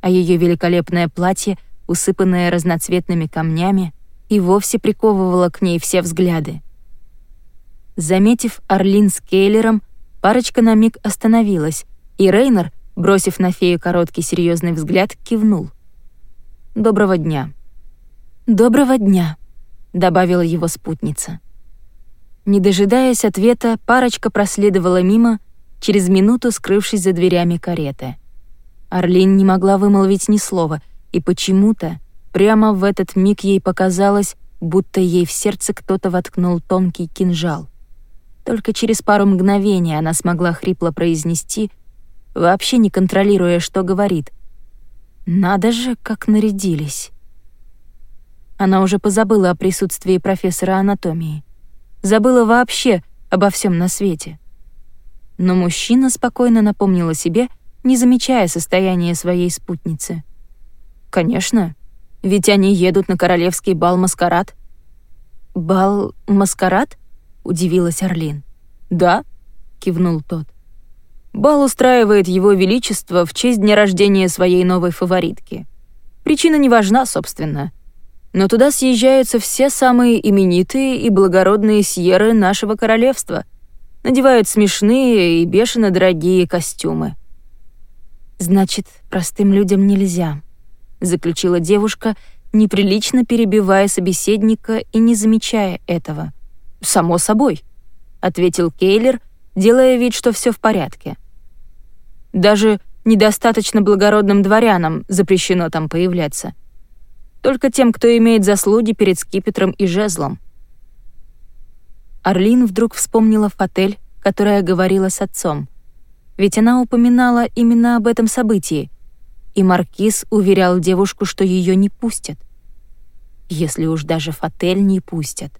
а ее великолепное платье, усыпанное разноцветными камнями, и вовсе приковывала к ней все взгляды. Заметив Орлин с Кейлером, парочка на миг остановилась, и Рейнер, бросив на фею короткий серьезный взгляд, кивнул. «Доброго дня». «Доброго дня», — добавила его спутница. Не дожидаясь ответа, парочка проследовала мимо, через минуту скрывшись за дверями кареты. Орлин не могла вымолвить ни слова, и почему-то прямо в этот миг ей показалось, будто ей в сердце кто-то воткнул тонкий кинжал. Только через пару мгновений она смогла хрипло произнести, вообще не контролируя, что говорит. «Надо же, как нарядились!» Она уже позабыла о присутствии профессора анатомии. Забыла вообще обо всем на свете. Но мужчина спокойно напомнил о себе, не замечая состояния своей спутницы. «Конечно, ведь они едут на королевский бал-маскарад». «Бал-маскарад?» — удивилась Орлин. «Да», — кивнул тот. «Бал устраивает его величество в честь дня рождения своей новой фаворитки. Причина не важна, собственно. Но туда съезжаются все самые именитые и благородные сьерры нашего королевства, надевают смешные и бешено дорогие костюмы». «Значит, простым людям нельзя», — заключила девушка, неприлично перебивая собеседника и не замечая этого — «Само собой», — ответил Кейлер, делая вид, что все в порядке. «Даже недостаточно благородным дворянам запрещено там появляться. Только тем, кто имеет заслуги перед скипетром и жезлом». Орлин вдруг вспомнила Фатель, которая говорила с отцом. Ведь она упоминала именно об этом событии, и Маркиз уверял девушку, что ее не пустят. Если уж даже Фатель не пустят.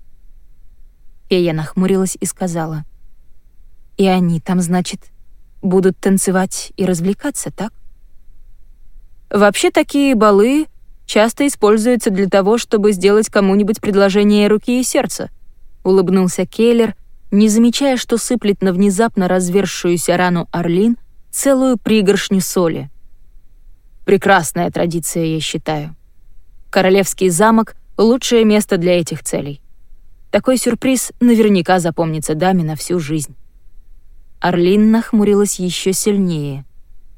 Фея нахмурилась и сказала. «И они там, значит, будут танцевать и развлекаться, так?» «Вообще такие балы часто используются для того, чтобы сделать кому-нибудь предложение руки и сердца», — улыбнулся Келлер, не замечая, что сыплет на внезапно развершуюся рану Орлин целую пригоршню соли. Прекрасная традиция, я считаю. Королевский замок — лучшее место для этих целей. Такой сюрприз наверняка запомнится даме на всю жизнь. Орлин нахмурилась еще сильнее.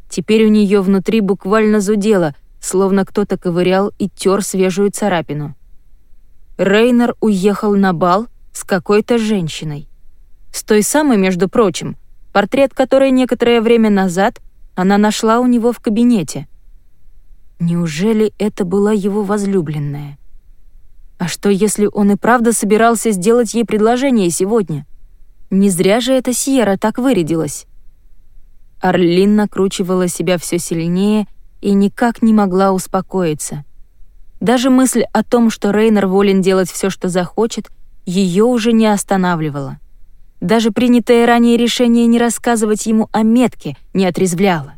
Теперь у нее внутри буквально зудело, словно кто-то ковырял и тер свежую царапину. Рейнер уехал на бал с какой-то женщиной. С той самой, между прочим, портрет которой некоторое время назад она нашла у него в кабинете. Неужели это была его возлюбленная? А что, если он и правда собирался сделать ей предложение сегодня? Не зря же эта Сьерра так вырядилась. Орлин накручивала себя все сильнее и никак не могла успокоиться. Даже мысль о том, что Рейнер волен делать все, что захочет, ее уже не останавливала. Даже принятое ранее решение не рассказывать ему о метке не отрезвляло.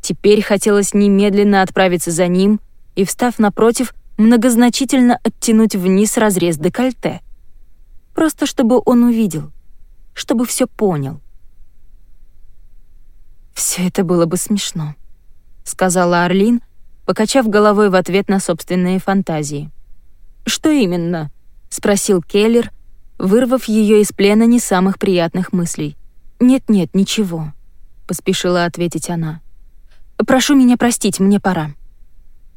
Теперь хотелось немедленно отправиться за ним и, встав напротив, многозначительно оттянуть вниз разрез декольте. Просто чтобы он увидел, чтобы все понял. Все это было бы смешно», — сказала Орлин, покачав головой в ответ на собственные фантазии. «Что именно?» — спросил Келлер, вырвав ее из плена не самых приятных мыслей. «Нет-нет, ничего», — поспешила ответить она. «Прошу меня простить, мне пора».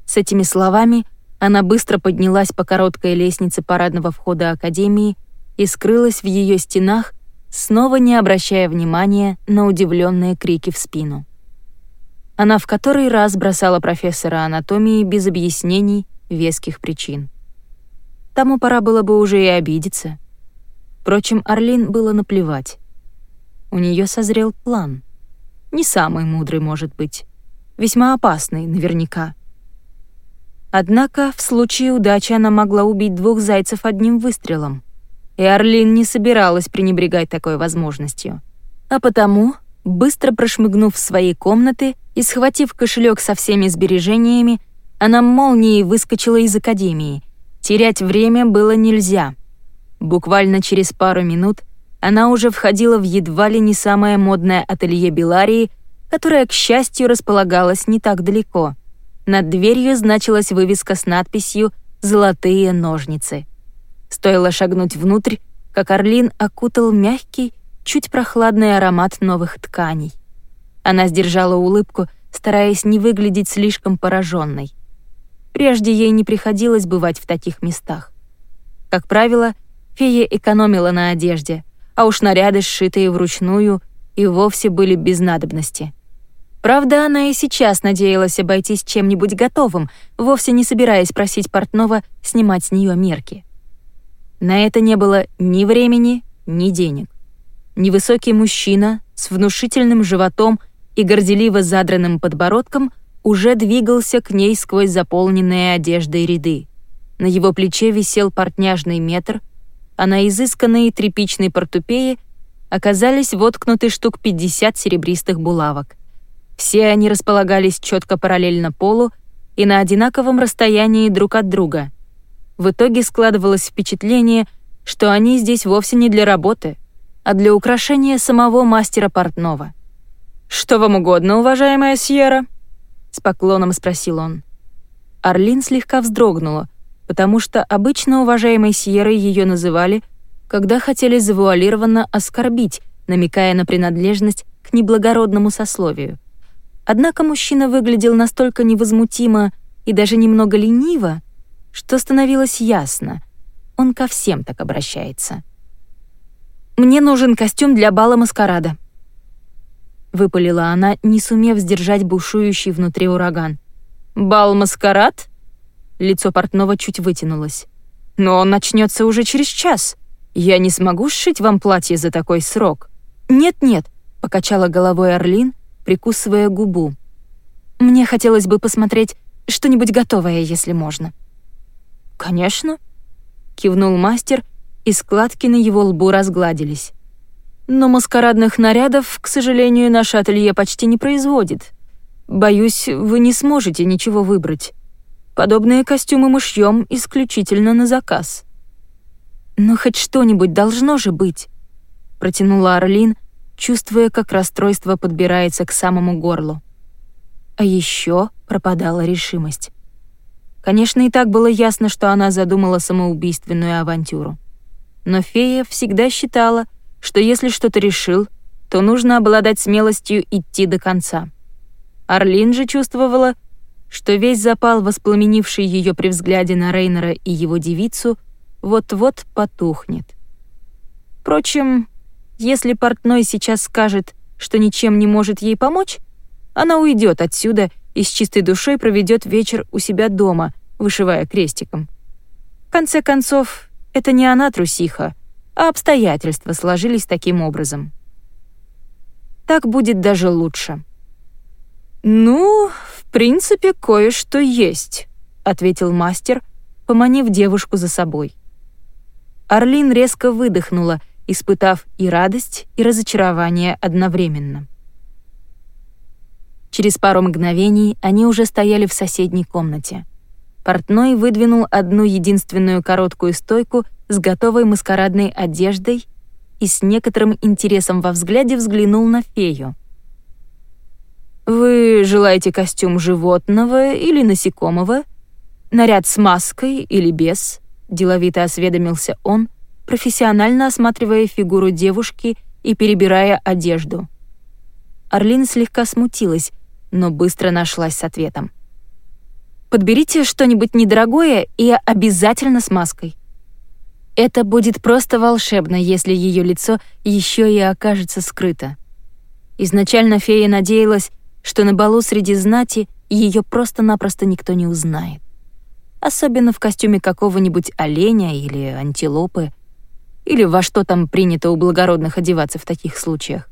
С этими словами она быстро поднялась по короткой лестнице парадного входа Академии и скрылась в ее стенах, снова не обращая внимания на удивленные крики в спину. Она в который раз бросала профессора анатомии без объяснений веских причин. Тому пора было бы уже и обидеться. Впрочем, Орлин было наплевать. У нее созрел план. Не самый мудрый, может быть. Весьма опасный, наверняка. Однако в случае удачи она могла убить двух зайцев одним выстрелом. И Орлин не собиралась пренебрегать такой возможностью. А потому, быстро прошмыгнув в свои комнаты и схватив кошелек со всеми сбережениями, она молнией выскочила из академии. Терять время было нельзя. Буквально через пару минут она уже входила в едва ли не самое модное ателье Беларии, которое, к счастью, располагалось не так далеко — над дверью значилась вывеска с надписью золотые ножницы. Стоило шагнуть внутрь, как Орлин окутал мягкий, чуть прохладный аромат новых тканей. Она сдержала улыбку, стараясь не выглядеть слишком пораженной. Прежде ей не приходилось бывать в таких местах. Как правило, фея экономила на одежде, а уж наряды, сшитые вручную, и вовсе были без надобности. Правда, она и сейчас надеялась обойтись чем-нибудь готовым, вовсе не собираясь просить портного снимать с нее мерки. На это не было ни времени, ни денег. Невысокий мужчина с внушительным животом и горделиво задранным подбородком уже двигался к ней сквозь заполненные одеждой ряды. На его плече висел портняжный метр, а на изысканной тряпичной портупее оказались воткнуты штук 50 серебристых булавок — все они располагались четко параллельно полу и на одинаковом расстоянии друг от друга. В итоге складывалось впечатление, что они здесь вовсе не для работы, а для украшения самого мастера портного. «Что вам угодно, уважаемая Сьерра?» — с поклоном спросил он. Орлин слегка вздрогнула, потому что обычно уважаемой Сьеррой ее называли, когда хотели завуалированно оскорбить, намекая на принадлежность к неблагородному сословию. Однако мужчина выглядел настолько невозмутимо и даже немного лениво, что становилось ясно, он ко всем так обращается. «Мне нужен костюм для бала маскарада», — выпалила она, не сумев сдержать бушующий внутри ураган. «Бал-маскарад?» Лицо портного чуть вытянулось. «Но он начнется уже через час. Я не смогу сшить вам платье за такой срок». «Нет-нет», — покачала головой Орлин, прикусывая губу. «Мне хотелось бы посмотреть что-нибудь готовое, если можно». «Конечно», — кивнул мастер, и складки на его лбу разгладились. «Но маскарадных нарядов, к сожалению, наше ателье почти не производит. Боюсь, вы не сможете ничего выбрать. Подобные костюмы мы шьем исключительно на заказ». «Но хоть что-нибудь должно же быть», — протянула Орлин, чувствуя, как расстройство подбирается к самому горлу. А еще пропадала решимость. Конечно, и так было ясно, что она задумала самоубийственную авантюру. Но фея всегда считала, что если что-то решил, то нужно обладать смелостью идти до конца. Орлин же чувствовала, что весь запал, воспламенивший ее при взгляде на Рейнера и его девицу, вот-вот потухнет. Впрочем, если портной сейчас скажет, что ничем не может ей помочь, она уйдет отсюда и с чистой душой проведет вечер у себя дома, вышивая крестиком. В конце концов, это не она трусиха, а обстоятельства сложились таким образом. Так будет даже лучше. «Ну, в принципе, кое-что есть», — ответил мастер, поманив девушку за собой. Орлин резко выдохнула — испытав и радость, и разочарование одновременно. Через пару мгновений они уже стояли в соседней комнате. Портной выдвинул одну единственную короткую стойку с готовой маскарадной одеждой и с некоторым интересом во взгляде взглянул на фею. «Вы желаете костюм животного или насекомого? Наряд с маской или без?» — деловито осведомился он, профессионально осматривая фигуру девушки и перебирая одежду. Орлин слегка смутилась, но быстро нашлась с ответом. «Подберите что-нибудь недорогое и обязательно с маской. Это будет просто волшебно, если ее лицо еще и окажется скрыто». Изначально фея надеялась, что на балу среди знати ее просто-напросто никто не узнает. Особенно в костюме какого-нибудь оленя или антилопы — или во что там принято у благородных одеваться в таких случаях.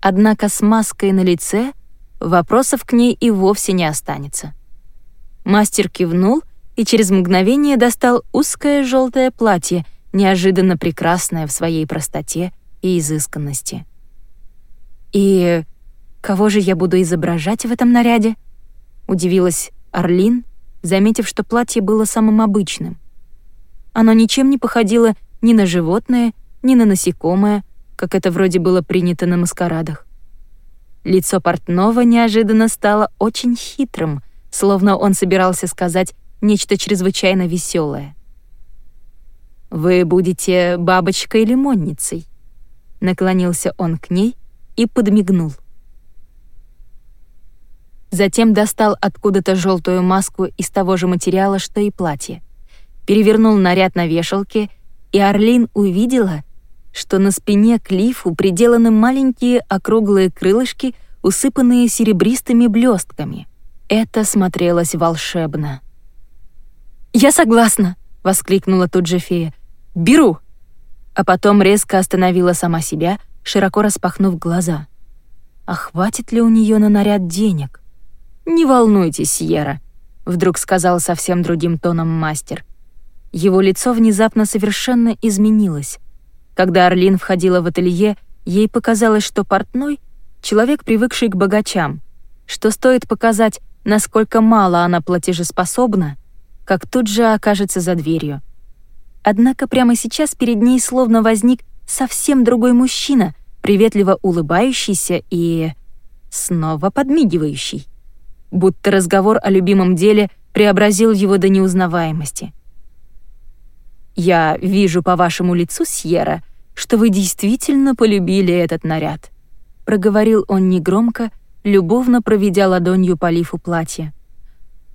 Однако с маской на лице вопросов к ней и вовсе не останется. Мастер кивнул и через мгновение достал узкое желтое платье, неожиданно прекрасное в своей простоте и изысканности. «И кого же я буду изображать в этом наряде?» — удивилась Орлин, заметив, что платье было самым обычным. Оно ничем не походило ни на животное, ни на насекомое, как это вроде было принято на маскарадах. Лицо портного неожиданно стало очень хитрым, словно он собирался сказать нечто чрезвычайно веселое. «Вы будете бабочкой-лимонницей», — наклонился он к ней и подмигнул. Затем достал откуда-то желтую маску из того же материала, что и платье. Перевернул наряд на вешалке, и Орлин увидела, что на спине к лифу приделаны маленькие округлые крылышки, усыпанные серебристыми блестками. Это смотрелось волшебно. «Я согласна!» — воскликнула тут же фея. «Беру!» А потом резко остановила сама себя, широко распахнув глаза. А хватит ли у нее на наряд денег? «Не волнуйтесь, Сьерра», — вдруг сказал совсем другим тоном мастер. Его лицо внезапно совершенно изменилось. Когда Орлин входила в ателье, ей показалось, что портной — человек, привыкший к богачам, что стоит показать, насколько мало она платежеспособна, как тут же окажется за дверью. Однако прямо сейчас перед ней словно возник совсем другой мужчина, приветливо улыбающийся и... снова подмигивающий будто разговор о любимом деле преобразил его до неузнаваемости. «Я вижу по вашему лицу, Сьерра, что вы действительно полюбили этот наряд», проговорил он негромко, любовно проведя ладонью по лифу платья.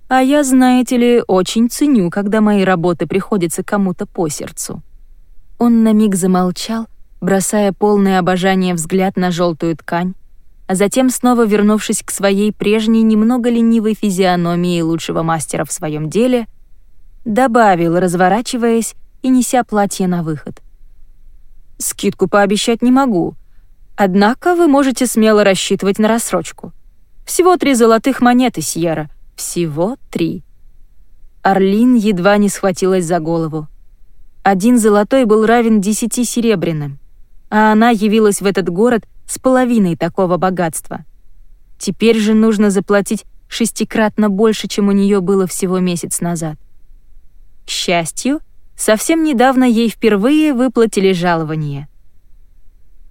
«А я, знаете ли, очень ценю, когда мои работы приходятся кому-то по сердцу». Он на миг замолчал, бросая полное обожание взгляд на желтую ткань, а затем, снова вернувшись к своей прежней немного ленивой физиономии лучшего мастера в своем деле, добавил, разворачиваясь и неся платье на выход. «Скидку пообещать не могу, однако вы можете смело рассчитывать на рассрочку. Всего три золотых монеты, Сьерра, всего три». Орлин едва не схватилась за голову. Один золотой был равен десяти серебряным, а она явилась в этот город — с половиной такого богатства. Теперь же нужно заплатить шестикратно больше, чем у нее было всего месяц назад. К счастью, совсем недавно ей впервые выплатили жалование.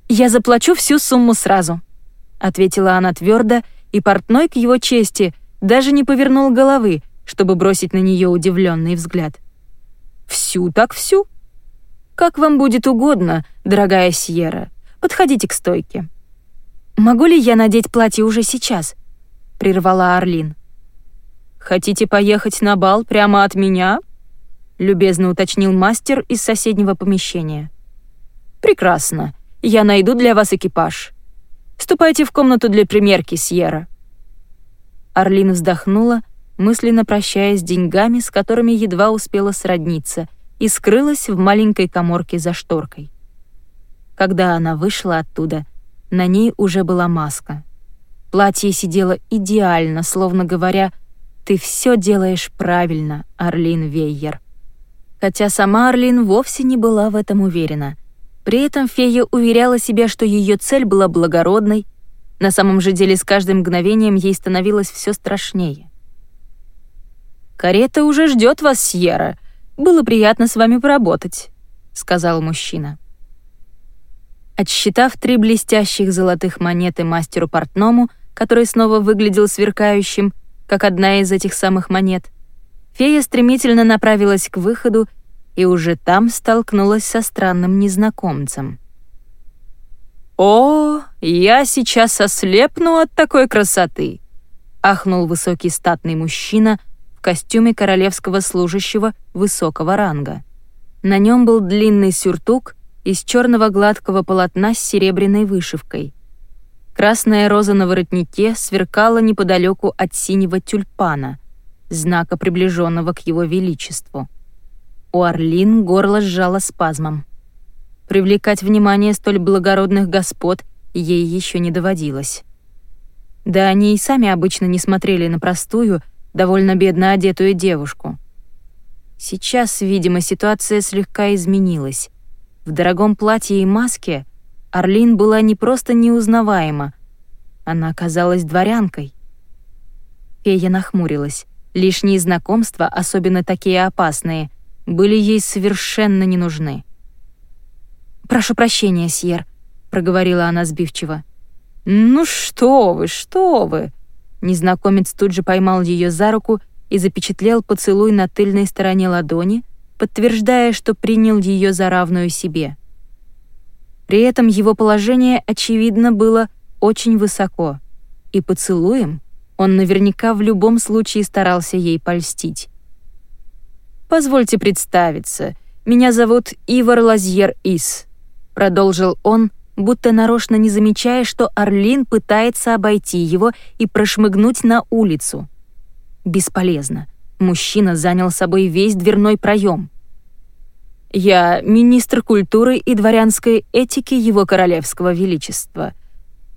«Я заплачу всю сумму сразу», — ответила она твердо, и портной к его чести даже не повернул головы, чтобы бросить на нее удивленный взгляд. «Всю так всю. Как вам будет угодно, дорогая Сьерра, Подходите к стойке». «Могу ли я надеть платье уже сейчас?» — прервала Арлин. «Хотите поехать на бал прямо от меня?» — любезно уточнил мастер из соседнего помещения. «Прекрасно. Я найду для вас экипаж. Ступайте в комнату для примерки, Сьерра». Арлин вздохнула, мысленно прощаясь с деньгами, с которыми едва успела сродниться, и скрылась в маленькой коморке за шторкой. Когда она вышла оттуда, на ней уже была маска. Платье сидело идеально, словно говоря, «Ты все делаешь правильно, Орлин Вейер». Хотя сама Орлин вовсе не была в этом уверена. При этом фея уверяла себя, что ее цель была благородной, на самом же деле с каждым мгновением ей становилось все страшнее. «Карета уже ждет вас, Сьерра. Было приятно с вами поработать», — сказал мужчина. Отсчитав три блестящих золотых монеты мастеру портному, который снова выглядел сверкающим, как одна из этих самых монет, фея стремительно направилась к выходу и уже там столкнулась со странным незнакомцем. «О, я сейчас ослепну от такой красоты!» — ахнул высокий статный мужчина в костюме королевского служащего высокого ранга. На нем был длинный сюртук из черного гладкого полотна с серебряной вышивкой. Красная роза на воротнике сверкала неподалеку от синего тюльпана, знака приближенного к его величеству. У Орлин горло сжало спазмом. Привлекать внимание столь благородных господ ей еще не доводилось. Да они и сами обычно не смотрели на простую, довольно бедно одетую девушку. Сейчас, видимо, ситуация слегка изменилась. В дорогом платье и маске Орлин была не просто неузнаваема, она казалась дворянкой. Фея нахмурилась. Лишние знакомства, особенно такие опасные, были ей совершенно не нужны. «Прошу прощения, Сьер», — проговорила она сбивчиво. «Ну что вы, что вы!» Незнакомец тут же поймал ее за руку и запечатлел поцелуй на тыльной стороне ладони, подтверждая, что принял ее за равную себе. При этом его положение, очевидно, было очень высоко, и поцелуем он наверняка в любом случае старался ей польстить. «Позвольте представиться, меня зовут Ивар Лазьер-Ис», продолжил он, будто нарочно не замечая, что Орлин пытается обойти его и прошмыгнуть на улицу. Бесполезно. Мужчина занял собой весь дверной проем. «Я министр культуры и дворянской этики Его Королевского Величества.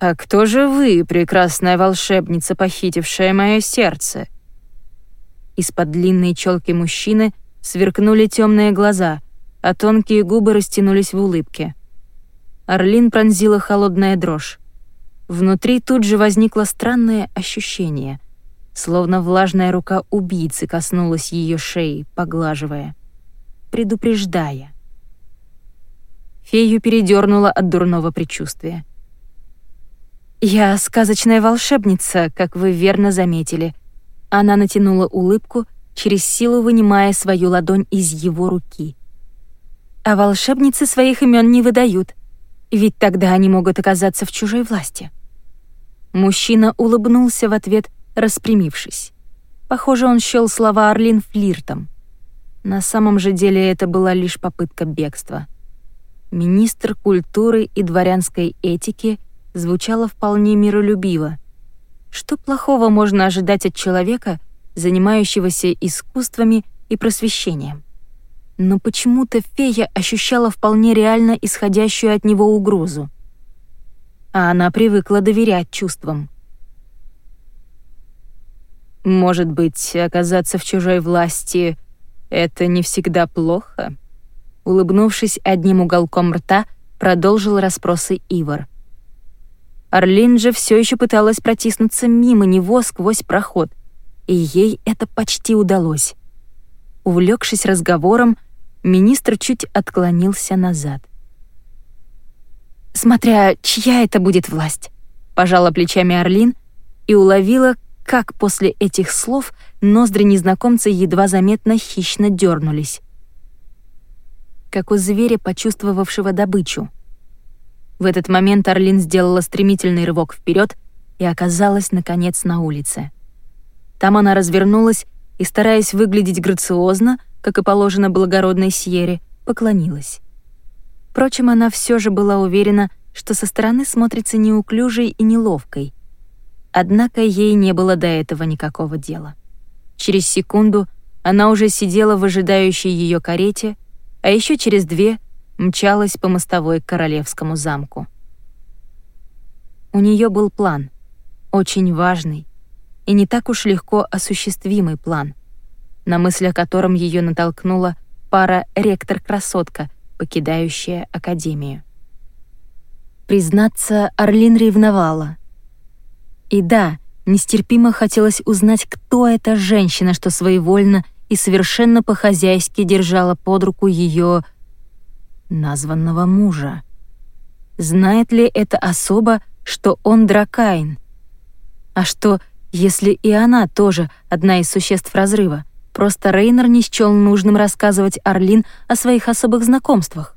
А кто же вы, прекрасная волшебница, похитившая мое сердце?» Из-под длинной челки мужчины сверкнули темные глаза, а тонкие губы растянулись в улыбке. Орлин пронзила холодная дрожь. Внутри тут же возникло странное ощущение, словно влажная рука убийцы коснулась ее шеи, поглаживая, предупреждая. Фею передернула от дурного предчувствия. «Я сказочная волшебница, как вы верно заметили». Она натянула улыбку, через силу вынимая свою ладонь из его руки. «А волшебницы своих имен не выдают. Ведь тогда они могут оказаться в чужой власти. Мужчина улыбнулся в ответ, распрямившись. Похоже, он счёл слова Орлин флиртом. На самом же деле это была лишь попытка бегства. Министр культуры и дворянской этики звучало вполне миролюбиво. Что плохого можно ожидать от человека, занимающегося искусствами и просвещением? Но почему-то фея ощущала вполне реально исходящую от него угрозу. А она привыкла доверять чувствам. «Может быть, оказаться в чужой власти — это не всегда плохо?» Улыбнувшись одним уголком рта, продолжил расспросы Ивар. Орлин же все еще пыталась протиснуться мимо него сквозь проход, и ей это почти удалось. Увлекшись разговором, Министр чуть отклонился назад. «Смотря чья это будет власть», — пожала плечами Орлин и уловила, как после этих слов ноздри незнакомца едва заметно хищно дернулись. Как у зверя, почувствовавшего добычу. В этот момент Орлин сделала стремительный рывок вперед и оказалась, наконец, на улице. Там она развернулась и, стараясь выглядеть грациозно, как и положено благородной Сьере, поклонилась. Впрочем, она все же была уверена, что со стороны смотрится неуклюжей и неловкой. Однако ей не было до этого никакого дела. Через секунду она уже сидела в ожидающей ее карете, а еще через две мчалась по мостовой к королевскому замку. У нее был план, очень важный и не так уж легко осуществимый план на мысль о котором ее натолкнула пара ректор-красотка, покидающая академию. Признаться, Орлин ревновала. И да, нестерпимо хотелось узнать, кто эта женщина, что своевольно и совершенно по-хозяйски держала под руку ее названного мужа. Знает ли эта особа, что он дракайн? А что, если и она тоже одна из существ разрыва? Просто Рейнер не счёл нужным рассказывать Орлин о своих особых знакомствах.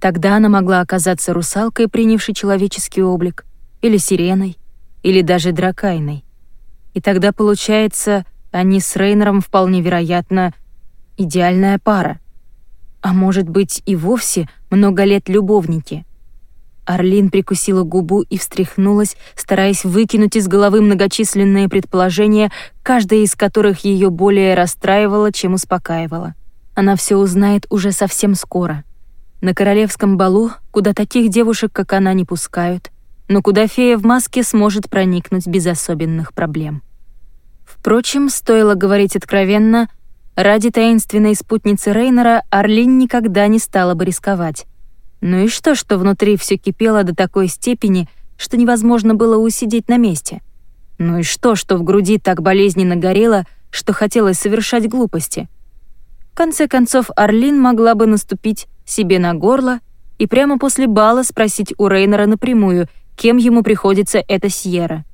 Тогда она могла оказаться русалкой, принявшей человеческий облик, или сиреной, или даже дракайной. И тогда, получается, они с Рейнером вполне вероятно идеальная пара. А может быть и вовсе много лет любовники — Орлин прикусила губу и встряхнулась, стараясь выкинуть из головы многочисленные предположения, каждое из которых ее более расстраивало, чем успокаивало. Она все узнает уже совсем скоро. На королевском балу, куда таких девушек, как она, не пускают, но куда фея в маске сможет проникнуть без особенных проблем. Впрочем, стоило говорить откровенно, ради таинственной спутницы Рейнера Орлин никогда не стала бы рисковать. Ну и что, что внутри все кипело до такой степени, что невозможно было усидеть на месте? Ну и что, что в груди так болезненно горело, что хотелось совершать глупости? В конце концов, Орлин могла бы наступить себе на горло и прямо после бала спросить у Рейнера напрямую, кем ему приходится эта Сьерра.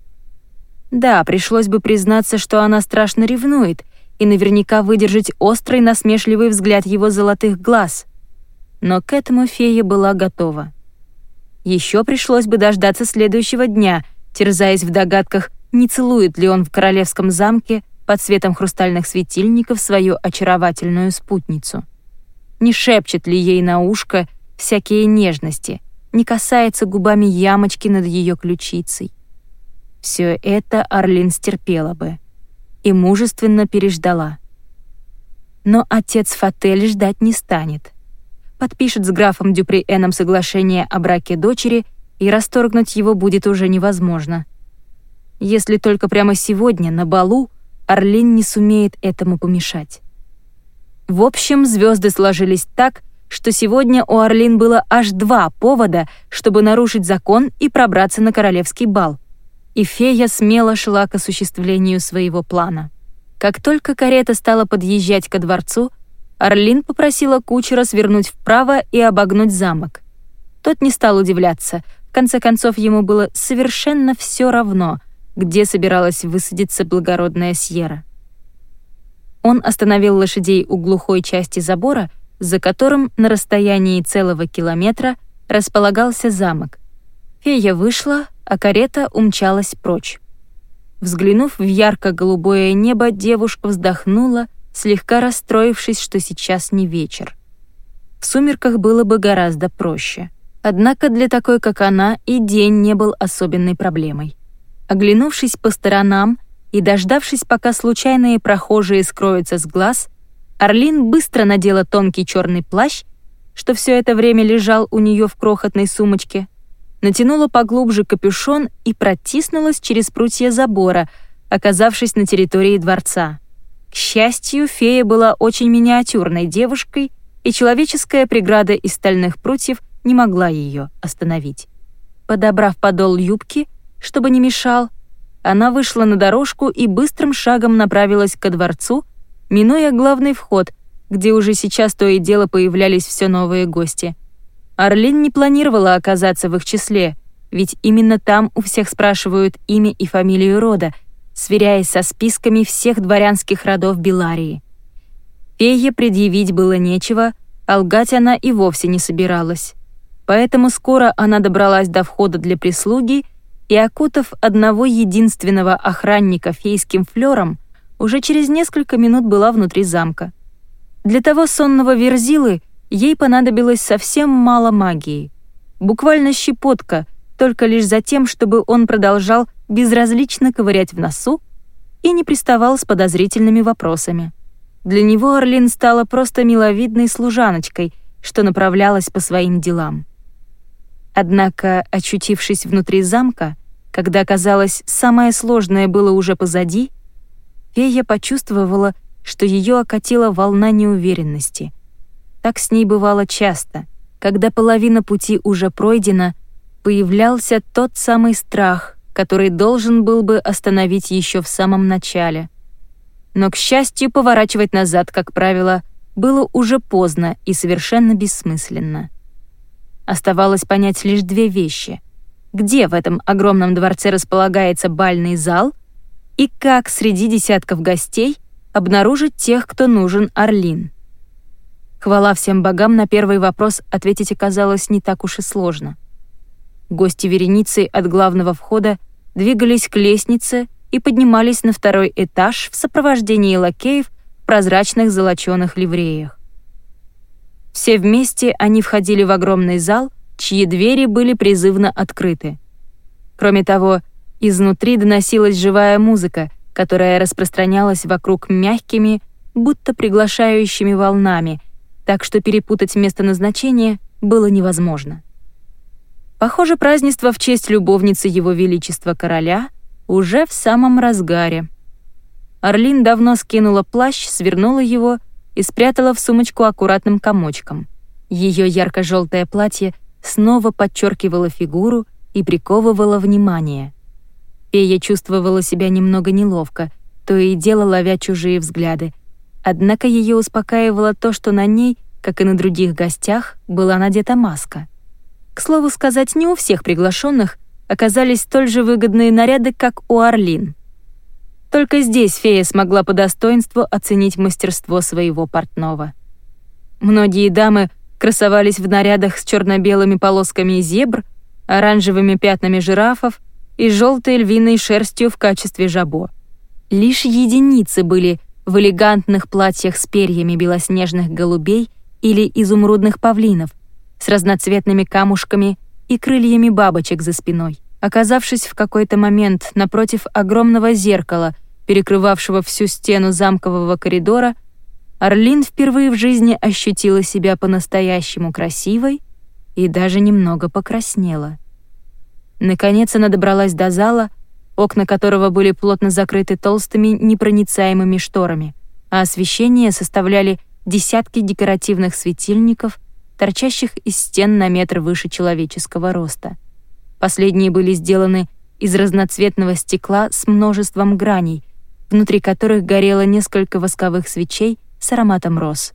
Да, пришлось бы признаться, что она страшно ревнует и наверняка выдержать острый насмешливый взгляд его золотых глаз. Но к этому фея была готова. Еще пришлось бы дождаться следующего дня, терзаясь в догадках, не целует ли он в королевском замке под светом хрустальных светильников свою очаровательную спутницу. Не шепчет ли ей на ушко всякие нежности, не касается губами ямочки над ее ключицей. Все это Орлин стерпела бы и мужественно переждала. Но отец Фатель ждать не станет. Подпишет с графом Дюприэном соглашение о браке дочери, и расторгнуть его будет уже невозможно. Если только прямо сегодня, на балу, Орлин не сумеет этому помешать. В общем, звезды сложились так, что сегодня у Орлин было аж два повода, чтобы нарушить закон и пробраться на королевский бал. И фея смело шла к осуществлению своего плана. Как только карета стала подъезжать ко дворцу, Орлин попросила кучера свернуть вправо и обогнуть замок. Тот не стал удивляться, в конце концов ему было совершенно все равно, где собиралась высадиться благородная Сьерра. Он остановил лошадей у глухой части забора, за которым на расстоянии целого километра располагался замок. Фея вышла, а карета умчалась прочь. Взглянув в ярко-голубое небо, девушка вздохнула, слегка расстроившись, что сейчас не вечер. В сумерках было бы гораздо проще. Однако для такой, как она, и день не был особенной проблемой. Оглянувшись по сторонам и дождавшись, пока случайные прохожие скроются с глаз, Орлин быстро надела тонкий черный плащ, что все это время лежал у нее в крохотной сумочке, натянула поглубже капюшон и протиснулась через прутья забора, оказавшись на территории дворца. К счастью, фея была очень миниатюрной девушкой, и человеческая преграда из стальных прутьев не могла ее остановить. Подобрав подол юбки, чтобы не мешал, она вышла на дорожку и быстрым шагом направилась ко дворцу, минуя главный вход, где уже сейчас то и дело появлялись все новые гости. Орлин не планировала оказаться в их числе, ведь именно там у всех спрашивают имя и фамилию рода, сверяясь со списками всех дворянских родов Беларии. Фее предъявить было нечего, а лгать она и вовсе не собиралась. Поэтому скоро она добралась до входа для прислуги — и, окутав одного единственного охранника фейским флером, уже через несколько минут была внутри замка. Для того сонного верзилы ей понадобилось совсем мало магии. Буквально щепотка, только лишь за тем, чтобы он продолжал безразлично ковырять в носу и не приставал с подозрительными вопросами. Для него Орлин стала просто миловидной служаночкой, что направлялась по своим делам. Однако, очутившись внутри замка, когда, казалось, самое сложное было уже позади, фея почувствовала, что ее окатила волна неуверенности. Так с ней бывало часто, когда половина пути уже пройдена, появлялся тот самый страх, который должен был бы остановить еще в самом начале. Но, к счастью, поворачивать назад, как правило, было уже поздно и совершенно бессмысленно. Оставалось понять лишь две вещи. Где в этом огромном дворце располагается бальный зал и как среди десятков гостей обнаружить тех, кто нужен Орлин. Хвала всем богам, на первый вопрос ответить оказалось не так уж и сложно. Гости вереницы от главного входа двигались к лестнице и поднимались на второй этаж в сопровождении лакеев в прозрачных золочёных ливреях. Все вместе они входили в огромный зал, чьи двери были призывно открыты. Кроме того, изнутри доносилась живая музыка, которая распространялась вокруг мягкими, будто приглашающими волнами, так что перепутать место назначения было невозможно. Похоже, празднество в честь любовницы Его Величества Короля уже в самом разгаре. Орлин давно скинула плащ, свернула его и спрятала в сумочку аккуратным комочком. Ее ярко-желтое платье снова подчеркивало фигуру и приковывало внимание. Фея чувствовала себя немного неловко, то и дело ловя чужие взгляды. Однако ее успокаивало то, что на ней, как и на других гостях, была надета маска. К слову сказать, не у всех приглашенных оказались столь же выгодные наряды, как у Орлин. Только здесь фея смогла по достоинству оценить мастерство своего портного. Многие дамы красовались в нарядах с черно-белыми полосками зебр, оранжевыми пятнами жирафов и желтой львиной шерстью в качестве жабо. Лишь единицы были в элегантных платьях с перьями белоснежных голубей или изумрудных павлинов с разноцветными камушками и крыльями бабочек за спиной. Оказавшись в какой-то момент напротив огромного зеркала, перекрывавшего всю стену замкового коридора, Орлин впервые в жизни ощутила себя по-настоящему красивой и даже немного покраснела. Наконец она добралась до зала, окна которого были плотно закрыты толстыми непроницаемыми шторами, а освещение составляли десятки декоративных светильников, торчащих из стен на метр выше человеческого роста. Последние были сделаны из разноцветного стекла с множеством граней, внутри которых горело несколько восковых свечей с ароматом роз.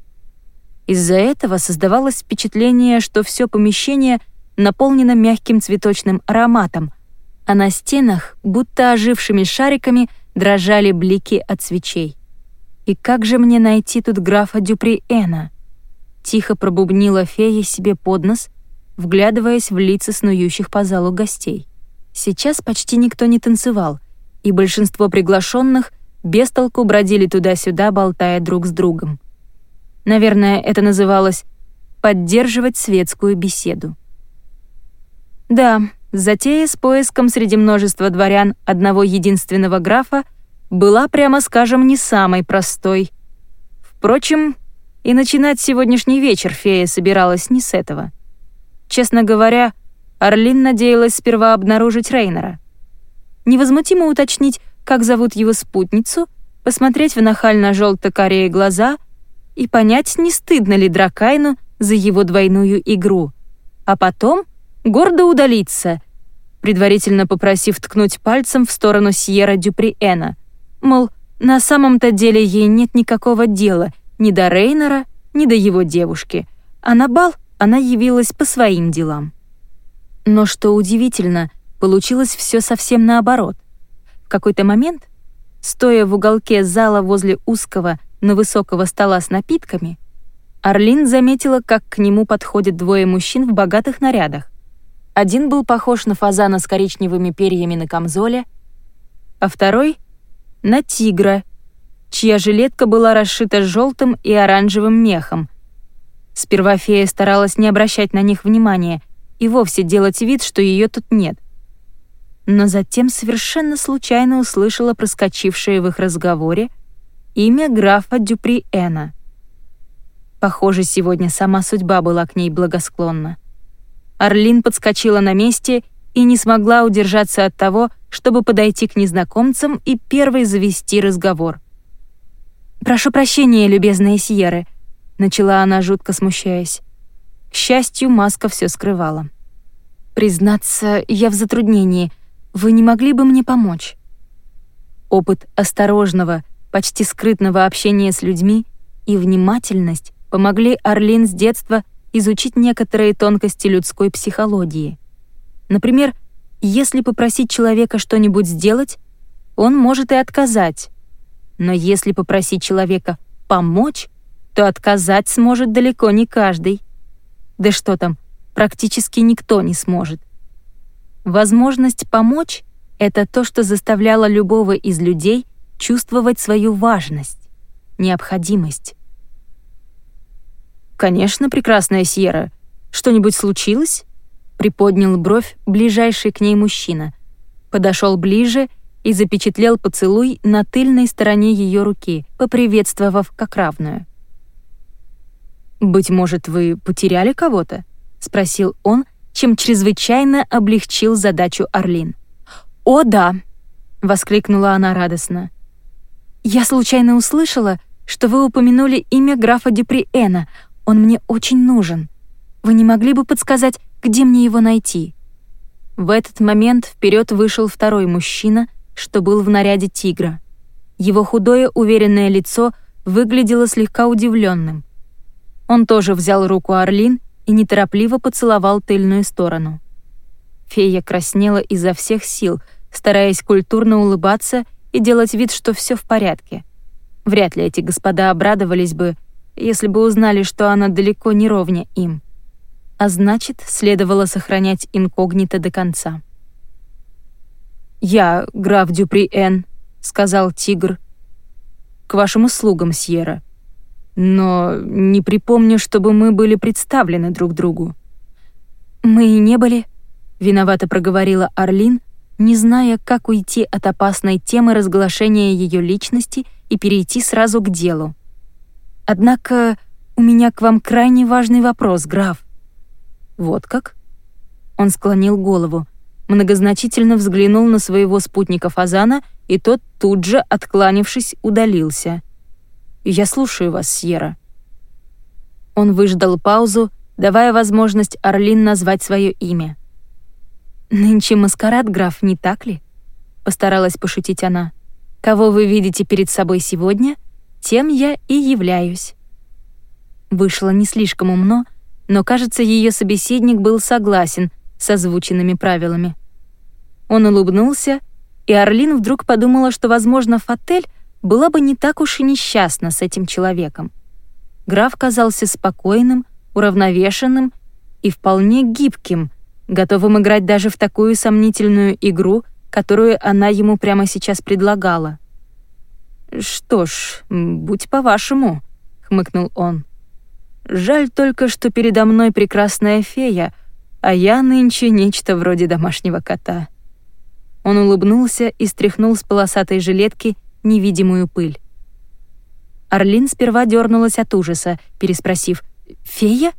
Из-за этого создавалось впечатление, что все помещение наполнено мягким цветочным ароматом, а на стенах, будто ожившими шариками, дрожали блики от свечей. «И как же мне найти тут графа Дюприэна?» Тихо пробубнила фея себе под нос, вглядываясь в лица снующих по залу гостей. Сейчас почти никто не танцевал, и большинство приглашенных без толку бродили туда-сюда, болтая друг с другом. Наверное, это называлось «поддерживать светскую беседу». Да, затея с поиском среди множества дворян одного единственного графа была, прямо скажем, не самой простой. Впрочем, и начинать сегодняшний вечер фея собиралась не с этого. Честно говоря, Орлин надеялась сперва обнаружить Рейнера. Невозмутимо уточнить, как зовут его спутницу, посмотреть в нахально желто карие глаза и понять, не стыдно ли Дракайну за его двойную игру. А потом гордо удалиться, предварительно попросив ткнуть пальцем в сторону Сьерра Дюприэна. Мол, на самом-то деле ей нет никакого дела ни до Рейнера, ни до его девушки, а на бал она явилась по своим делам. Но что удивительно, получилось все совсем наоборот — какой-то момент, стоя в уголке зала возле узкого, но высокого стола с напитками, Орлин заметила, как к нему подходят двое мужчин в богатых нарядах. Один был похож на фазана с коричневыми перьями на камзоле, а второй — на тигра, чья жилетка была расшита желтым и оранжевым мехом. Сперва фея старалась не обращать на них внимания и вовсе делать вид, что ее тут нет — но затем совершенно случайно услышала проскочившее в их разговоре имя графа Дюприэна. Похоже, сегодня сама судьба была к ней благосклонна. Орлин подскочила на месте и не смогла удержаться от того, чтобы подойти к незнакомцам и первой завести разговор. «Прошу прощения, любезные Сьерры», — начала она, жутко смущаясь. К счастью, маска все скрывала. «Признаться, я в затруднении», вы не могли бы мне помочь? Опыт осторожного, почти скрытного общения с людьми и внимательность помогли Орлин с детства изучить некоторые тонкости людской психологии. Например, если попросить человека что-нибудь сделать, он может и отказать. Но если попросить человека помочь, то отказать сможет далеко не каждый. Да что там, практически никто не сможет. Возможность помочь — это то, что заставляло любого из людей чувствовать свою важность, необходимость. «Конечно, прекрасная Сьерра. Что-нибудь случилось?» Приподнял бровь ближайший к ней мужчина. Подошел ближе и запечатлел поцелуй на тыльной стороне ее руки, поприветствовав как равную. «Быть может, вы потеряли кого-то?» — спросил он, чем чрезвычайно облегчил задачу Орлин. «О, да!» — воскликнула она радостно. «Я случайно услышала, что вы упомянули имя графа Дюприэна. Он мне очень нужен. Вы не могли бы подсказать, где мне его найти?» В этот момент вперед вышел второй мужчина, что был в наряде тигра. Его худое, уверенное лицо выглядело слегка удивленным. Он тоже взял руку Орлин и неторопливо поцеловал тыльную сторону. Фея краснела изо всех сил, стараясь культурно улыбаться и делать вид, что все в порядке. Вряд ли эти господа обрадовались бы, если бы узнали, что она далеко не ровня им. А значит, следовало сохранять инкогнито до конца. «Я, граф Дюпри-Эн», — сказал тигр, — «к вашим услугам, Сьерра. Но не припомню, чтобы мы были представлены друг другу». «Мы и не были», — виновато проговорила Орлин, не зная, как уйти от опасной темы разглашения ее личности и перейти сразу к делу. «Однако у меня к вам крайне важный вопрос, граф». «Вот как?» Он склонил голову, многозначительно взглянул на своего спутника Фазана, и тот тут же, откланившись, удалился. «Я слушаю вас, Сьерра». Он выждал паузу, давая возможность Орлин назвать свое имя. «Нынче маскарад, граф, не так ли?» — постаралась пошутить она. «Кого вы видите перед собой сегодня, тем я и являюсь». Вышло не слишком умно, но, кажется, ее собеседник был согласен с озвученными правилами. Он улыбнулся, и Орлин вдруг подумала, что, возможно, Фатель была бы не так уж и несчастна с этим человеком. Граф казался спокойным, уравновешенным и вполне гибким, готовым играть даже в такую сомнительную игру, которую она ему прямо сейчас предлагала. «Что ж, будь по-вашему», — хмыкнул он. «Жаль только, что передо мной прекрасная фея, а я нынче нечто вроде домашнего кота». Он улыбнулся и стряхнул с полосатой жилетки невидимую пыль. Орлин сперва дернулась от ужаса, переспросив «Фея?»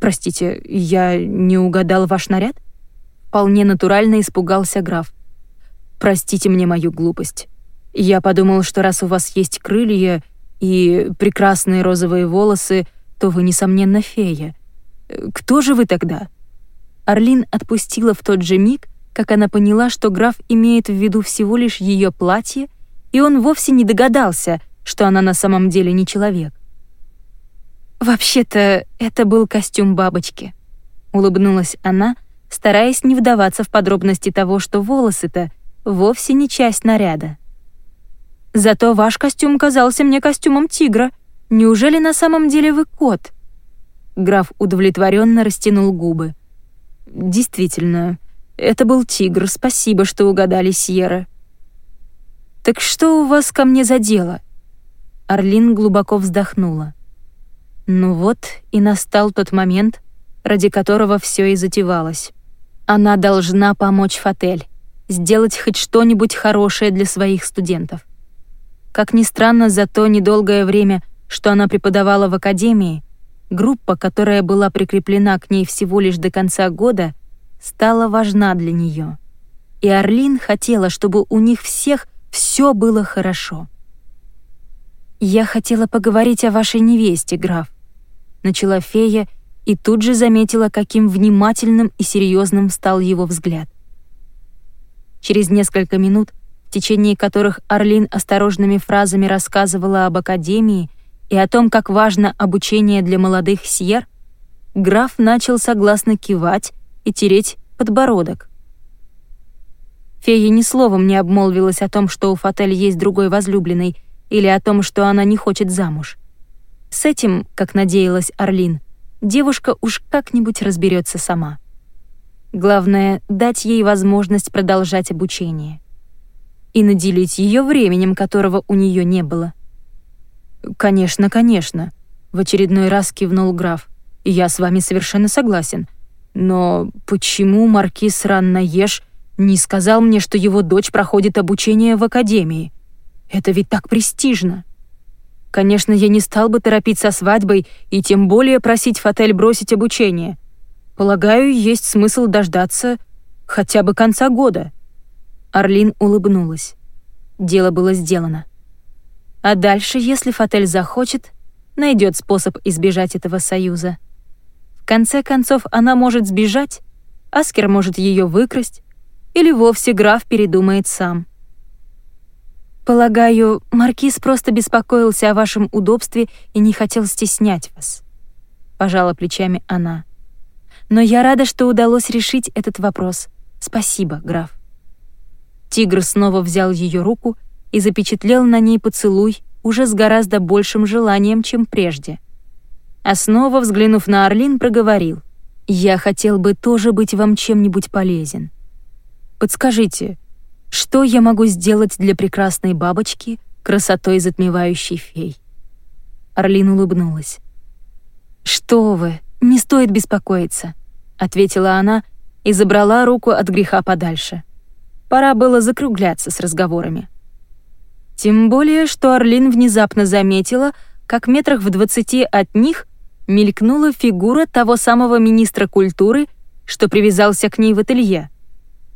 «Простите, я не угадал ваш наряд?» Вполне натурально испугался граф. «Простите мне мою глупость. Я подумал, что раз у вас есть крылья и прекрасные розовые волосы, то вы, несомненно, фея. Кто же вы тогда?» Орлин отпустила в тот же миг, как она поняла, что граф имеет в виду всего лишь ее платье, и он вовсе не догадался, что она на самом деле не человек. «Вообще-то это был костюм бабочки», — улыбнулась она, стараясь не вдаваться в подробности того, что волосы-то вовсе не часть наряда. «Зато ваш костюм казался мне костюмом тигра. Неужели на самом деле вы кот?» Граф удовлетворенно растянул губы. «Действительно, это был тигр, спасибо, что угадали, Сьерра». «Так что у вас ко мне за дело?» Орлин глубоко вздохнула. Ну вот и настал тот момент, ради которого все и затевалось. Она должна помочь Фатель, сделать хоть что-нибудь хорошее для своих студентов. Как ни странно, за то недолгое время, что она преподавала в академии, группа, которая была прикреплена к ней всего лишь до конца года, стала важна для нее. И Орлин хотела, чтобы у них всех все было хорошо. «Я хотела поговорить о вашей невесте, граф», начала фея и тут же заметила, каким внимательным и серьезным стал его взгляд. Через несколько минут, в течение которых Орлин осторожными фразами рассказывала об академии и о том, как важно обучение для молодых сьер, граф начал согласно кивать и тереть подбородок. Фея ни словом не обмолвилась о том, что у Фатель есть другой возлюбленный, или о том, что она не хочет замуж. С этим, как надеялась Орлин, девушка уж как-нибудь разберется сама. Главное — дать ей возможность продолжать обучение. И наделить ее временем, которого у нее не было. «Конечно, конечно», — в очередной раз кивнул граф. «Я с вами совершенно согласен. Но почему маркиз Раннаеш не сказал мне, что его дочь проходит обучение в академии? Это ведь так престижно!» Конечно, я не стал бы торопить со свадьбой и тем более просить Фатель бросить обучение. Полагаю, есть смысл дождаться хотя бы конца года». Орлин улыбнулась. Дело было сделано. А дальше, если Фатель захочет, найдет способ избежать этого союза. Конце концов, она может сбежать, Аскер может ее выкрасть, или вовсе граф передумает сам. Полагаю, маркиз просто беспокоился о вашем удобстве и не хотел стеснять вас. Пожала плечами она. Но я рада, что удалось решить этот вопрос. Спасибо, граф. Тигр снова взял ее руку и запечатлел на ней поцелуй уже с гораздо большим желанием, чем прежде. А снова, взглянув на Орлин, проговорил. «Я хотел бы тоже быть вам чем-нибудь полезен. Подскажите, что я могу сделать для прекрасной бабочки, красотой затмевающей фей?» Орлин улыбнулась. «Что вы, не стоит беспокоиться», — ответила она и забрала руку от греха подальше. Пора было закругляться с разговорами. Тем более, что Орлин внезапно заметила, как метрах в двадцати от них мелькнула фигура того самого министра культуры, что привязался к ней в ателье.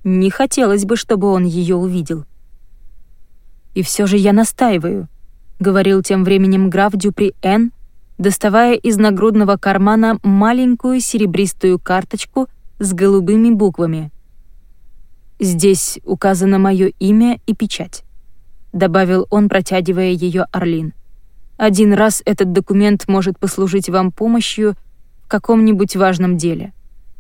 Не хотелось бы, чтобы он ее увидел. «И все же я настаиваю», — говорил тем временем граф Дюпри Н, доставая из нагрудного кармана маленькую серебристую карточку с голубыми буквами. «Здесь указано мое имя и печать», — добавил он, протягивая ее Орлин. «Один раз этот документ может послужить вам помощью в каком-нибудь важном деле.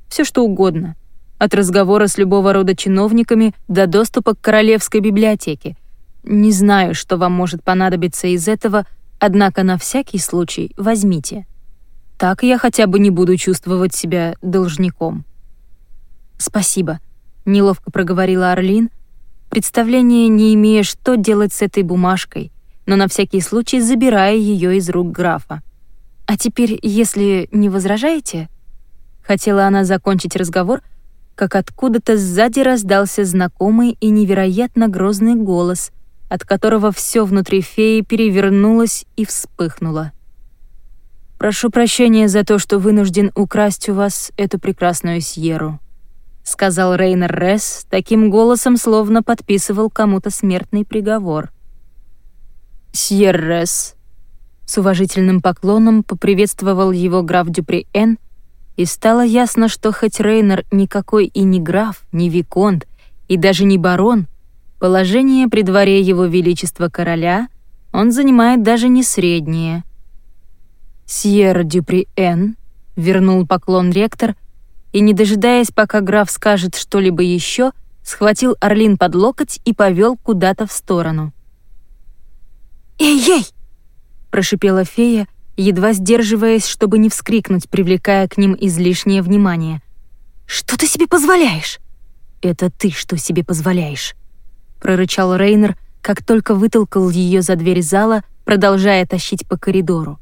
Все что угодно, от разговора с любого рода чиновниками до доступа к королевской библиотеке. Не знаю, что вам может понадобиться из этого, однако на всякий случай возьмите. Так я хотя бы не буду чувствовать себя должником». «Спасибо», — неловко проговорила Орлин, представления не имея, что делать с этой бумажкой, но на всякий случай забирая ее из рук графа. «А теперь, если не возражаете...» Хотела она закончить разговор, как откуда-то сзади раздался знакомый и невероятно грозный голос, от которого все внутри феи перевернулось и вспыхнуло. «Прошу прощения за то, что вынужден украсть у вас эту прекрасную Сьеру», — сказал Рейнер Ресс таким голосом, словно подписывал кому-то смертный приговор. «Сьер Ресс», — с уважительным поклоном поприветствовал его граф Дюпри-Эн, и стало ясно, что хоть Рейнер никакой и не граф, не виконт, и даже не барон, положение при дворе его величества короля он занимает даже не среднее. «Сьер Дюпри-Эн», — вернул поклон ректор, и, не дожидаясь, пока граф скажет что-либо еще, схватил Орлин под локоть и повел куда-то в сторону. «Эй-ей!» — прошипела фея, едва сдерживаясь, чтобы не вскрикнуть, привлекая к ним излишнее внимание. «Что ты себе позволяешь?» «Это ты что себе позволяешь?» — прорычал Рейнер, как только вытолкал ее за дверь зала, продолжая тащить по коридору.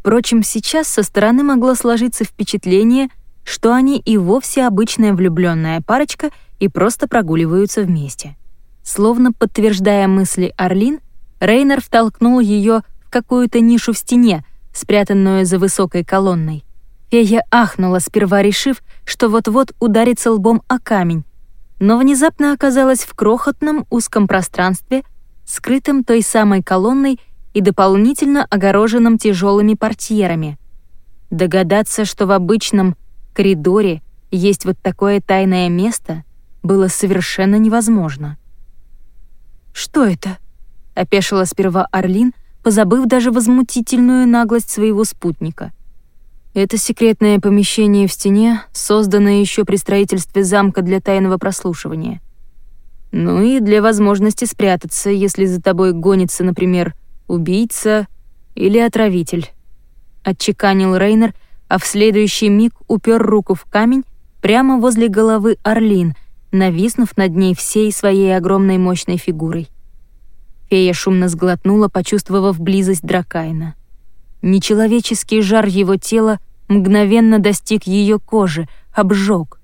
Впрочем, сейчас со стороны могло сложиться впечатление, что они и вовсе обычная влюбленная парочка и просто прогуливаются вместе. Словно подтверждая мысли Орлин, Рейнер втолкнул ее в какую-то нишу в стене, спрятанную за высокой колонной. Фея ахнула, сперва решив, что вот-вот ударится лбом о камень, но внезапно оказалась в крохотном узком пространстве, скрытом той самой колонной и дополнительно огороженном тяжелыми портьерами. Догадаться, что в обычном коридоре есть вот такое тайное место, было совершенно невозможно. «Что это?» — опешила сперва Орлин, позабыв даже возмутительную наглость своего спутника. Это секретное помещение в стене, созданное еще при строительстве замка для тайного прослушивания. Ну и для возможности спрятаться, если за тобой гонится, например, убийца или отравитель. Отчеканил Рейнер — а в следующий миг упер руку в камень прямо возле головы Орлин, нависнув над ней всей своей огромной мощной фигурой. Фея шумно сглотнула, почувствовав близость Дракайна. Нечеловеческий жар его тела мгновенно достиг ее кожи, обжег.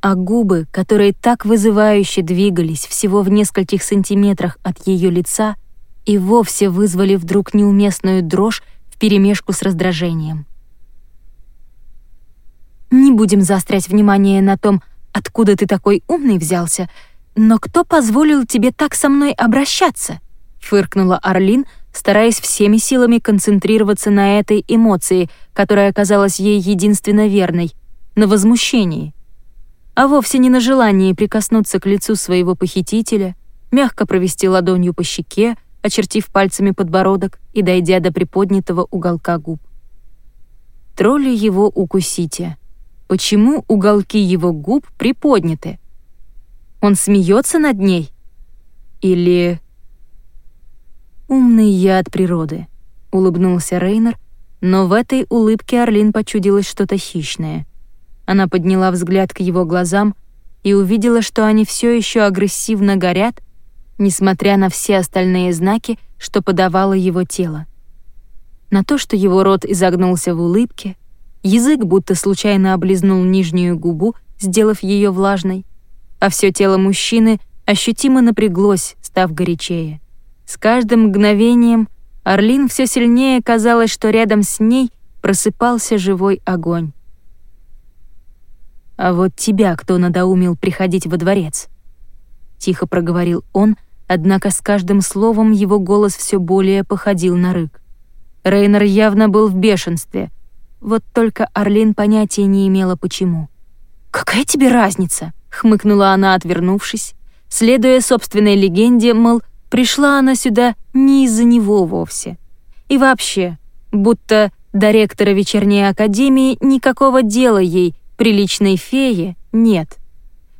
А губы, которые так вызывающе двигались всего в нескольких сантиметрах от ее лица, и вовсе вызвали вдруг неуместную дрожь вперемешку с раздражением. Не будем заострять внимание на том, откуда ты такой умный взялся, но кто позволил тебе так со мной обращаться?» — фыркнула Орлин, стараясь всеми силами концентрироваться на этой эмоции, которая оказалась ей единственно верной, на возмущении. А вовсе не на желании прикоснуться к лицу своего похитителя, мягко провести ладонью по щеке, очертив пальцами подбородок и дойдя до приподнятого уголка губ. Тролли его укусите — почему уголки его губ приподняты. Он смеется над ней Или... «Умный я от природы», — улыбнулся Рейнер, но в этой улыбке Орлин почудилось что-то хищное. Она подняла взгляд к его глазам и увидела, что они все еще агрессивно горят, несмотря на все остальные знаки, что подавало его тело. На то, что его рот изогнулся в улыбке, язык будто случайно облизнул нижнюю губу, сделав ее влажной, а все тело мужчины ощутимо напряглось, став горячее. С каждым мгновением Орлин все сильнее казалось, что рядом с ней просыпался живой огонь. «А вот тебя кто надоумил приходить во дворец?» Тихо проговорил он, однако с каждым словом его голос все более походил на рык. Рейнер явно был в бешенстве, вот только Орлин понятия не имела почему. «Какая тебе разница?» — хмыкнула она, отвернувшись, следуя собственной легенде, мол, пришла она сюда не из-за него вовсе. И вообще, будто до ректора вечерней академии никакого дела ей, приличной фее, нет.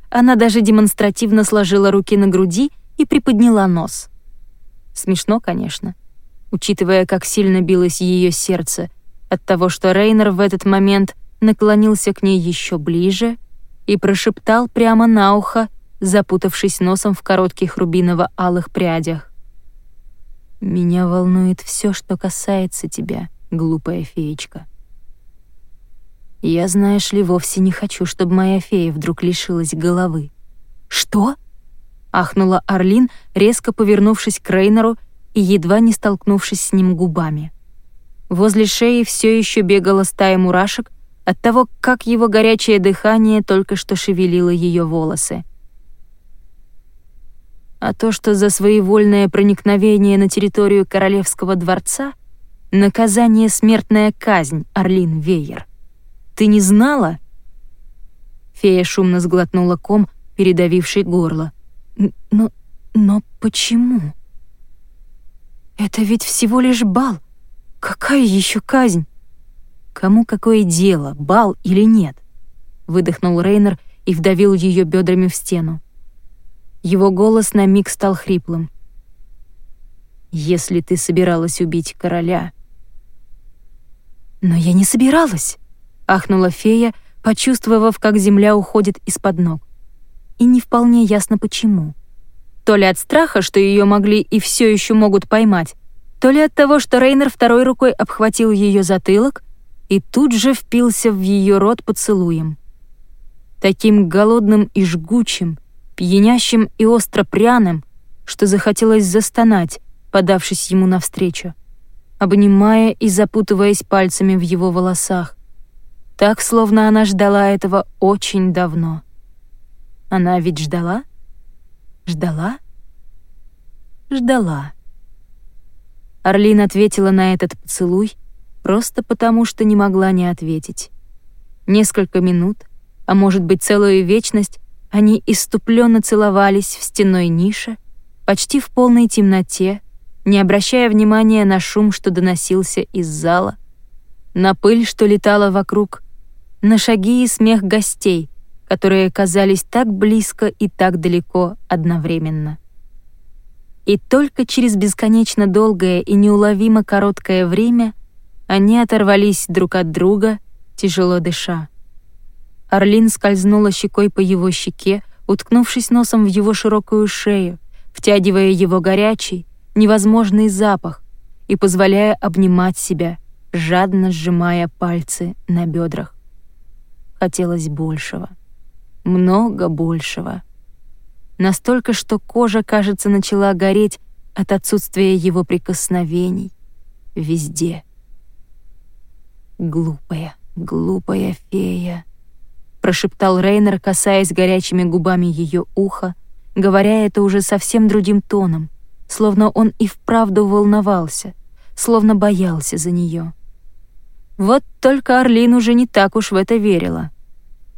Она даже демонстративно сложила руки на груди и приподняла нос. Смешно, конечно, учитывая, как сильно билось ее сердце от того, что Рейнер в этот момент наклонился к ней еще ближе и прошептал прямо на ухо, запутавшись носом в коротких рубиново-алых прядях. «Меня волнует все, что касается тебя, глупая феечка. Я, знаешь ли, вовсе не хочу, чтобы моя фея вдруг лишилась головы». «Что?» — ахнула Орлин, резко повернувшись к Рейнеру и едва не столкнувшись с ним губами. Возле шеи все еще бегала стая мурашек от того, как его горячее дыхание только что шевелило ее волосы. А то, что за своевольное проникновение на территорию королевского дворца — наказание смертная казнь, Орлин Вейер. Ты не знала?» Фея шумно сглотнула ком, передавивший горло. «Но... но почему?» «Это ведь всего лишь бал. Какая еще казнь?» «Кому какое дело, бал или нет?» Выдохнул Рейнер и вдавил ее бедрами в стену. Его голос на миг стал хриплым. «Если ты собиралась убить короля...» «Но я не собиралась!» — ахнула фея, почувствовав, как земля уходит из-под ног. И не вполне ясно почему. То ли от страха, что ее могли и все еще могут поймать, то ли от того, что Рейнер второй рукой обхватил ее затылок и тут же впился в ее рот поцелуем. Таким голодным и жгучим, пьянящим и остро пряным, что захотелось застонать, подавшись ему навстречу, обнимая и запутываясь пальцами в его волосах, так, словно она ждала этого очень давно. Она ведь ждала? Ждала? Ждала. Орлин ответила на этот поцелуй просто потому, что не могла не ответить. Несколько минут, а может быть целую вечность, они иступленно целовались в стенной нише, почти в полной темноте, не обращая внимания на шум, что доносился из зала, на пыль, что летала вокруг, на шаги и смех гостей, которые казались так близко и так далеко одновременно. И только через бесконечно долгое и неуловимо короткое время они оторвались друг от друга, тяжело дыша. Орлин скользнула щекой по его щеке, уткнувшись носом в его широкую шею, втягивая его горячий, невозможный запах и позволяя обнимать себя, жадно сжимая пальцы на бедрах. Хотелось большего. Много большего. Настолько, что кожа, кажется, начала гореть от отсутствия его прикосновений. Везде. Глупая, глупая фея прошептал Рейнер, касаясь горячими губами ее уха, говоря это уже совсем другим тоном, словно он и вправду волновался, словно боялся за нее. Вот только Орлин уже не так уж в это верила.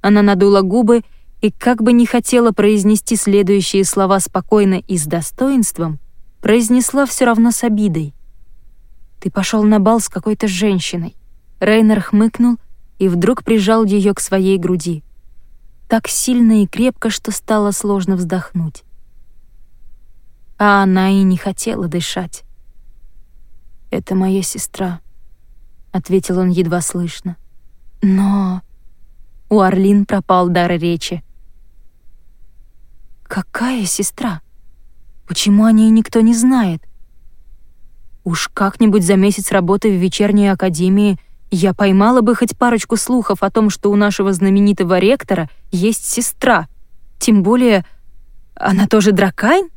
Она надула губы и, как бы не хотела произнести следующие слова спокойно и с достоинством, произнесла все равно с обидой. «Ты пошел на бал с какой-то женщиной». Рейнер хмыкнул и вдруг прижал ее к своей груди. Так сильно и крепко, что стало сложно вздохнуть. а она и не хотела дышать. «Это моя сестра», — ответил он едва слышно. «Но...» У Орлин пропал дар речи. «Какая сестра? Почему о ней никто не знает? Уж как-нибудь за месяц работы в вечерней академии я поймала бы хоть парочку слухов о том, что у нашего знаменитого ректора есть сестра. Тем более, она тоже дракайн?»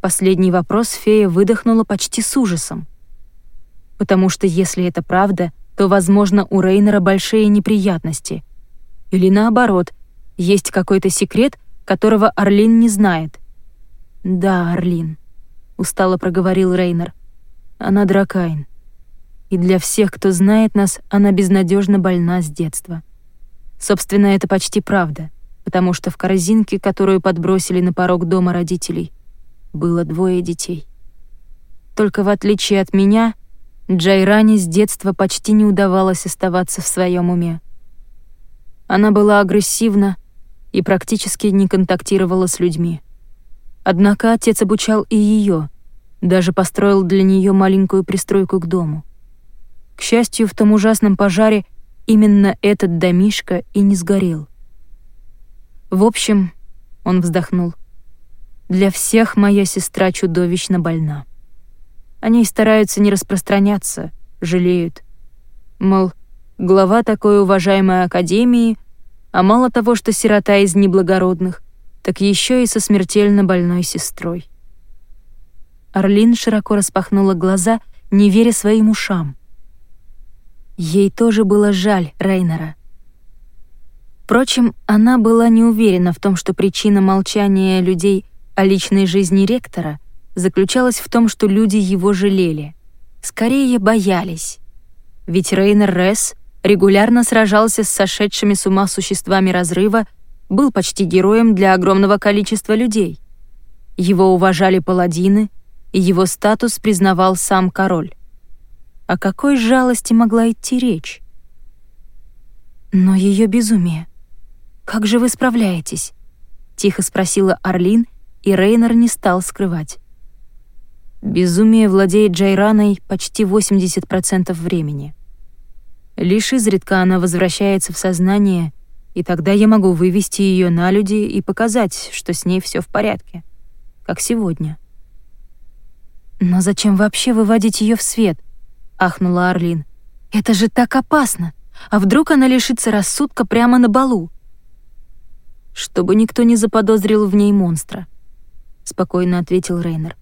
Последний вопрос фея выдохнула почти с ужасом. Потому что если это правда, то, возможно, у Рейнера большие неприятности. Или наоборот, есть какой-то секрет, которого Орлин не знает. «Да, Орлин», — устало проговорил Рейнер. «Она дракайн. И для всех, кто знает нас, она безнадежно больна с детства. Собственно, это почти правда, потому что в корзинке, которую подбросили на порог дома родителей, было двое детей. Только в отличие от меня, Джайране с детства почти не удавалось оставаться в своем уме. Она была агрессивна и практически не контактировала с людьми. Однако отец обучал и ее, даже построил для нее маленькую пристройку к дому. К счастью, в том ужасном пожаре именно этот домишко и не сгорел. В общем, он вздохнул — для всех моя сестра чудовищно больна. Они стараются не распространяться, жалеют. Мол, глава такой уважаемой академии, а мало того, что сирота из неблагородных, так еще и со смертельно больной сестрой. Орлин широко распахнула глаза, не веря своим ушам. Ей тоже было жаль Рейнера. Впрочем, она была не уверена в том, что причина молчания людей о личной жизни ректора заключалась в том, что люди его жалели. Скорее, боялись. Ведь Рейнер Ресс регулярно сражался с сошедшими с ума существами разрыва, был почти героем для огромного количества людей. Его уважали паладины, и его статус признавал сам король. О какой жалости могла идти речь? «Но ее безумие. Как же вы справляетесь?» — тихо спросила Орлин, и Рейнер не стал скрывать. Безумие владеет Джайраной почти 80% времени. Лишь изредка она возвращается в сознание, и тогда я могу вывести ее на люди и показать, что с ней все в порядке, как сегодня. «Но зачем вообще выводить ее в свет?» — ахнула Арлин. «Это же так опасно! А вдруг она лишится рассудка прямо на балу?» Чтобы никто не заподозрил в ней монстра — спокойно ответил Рейнер.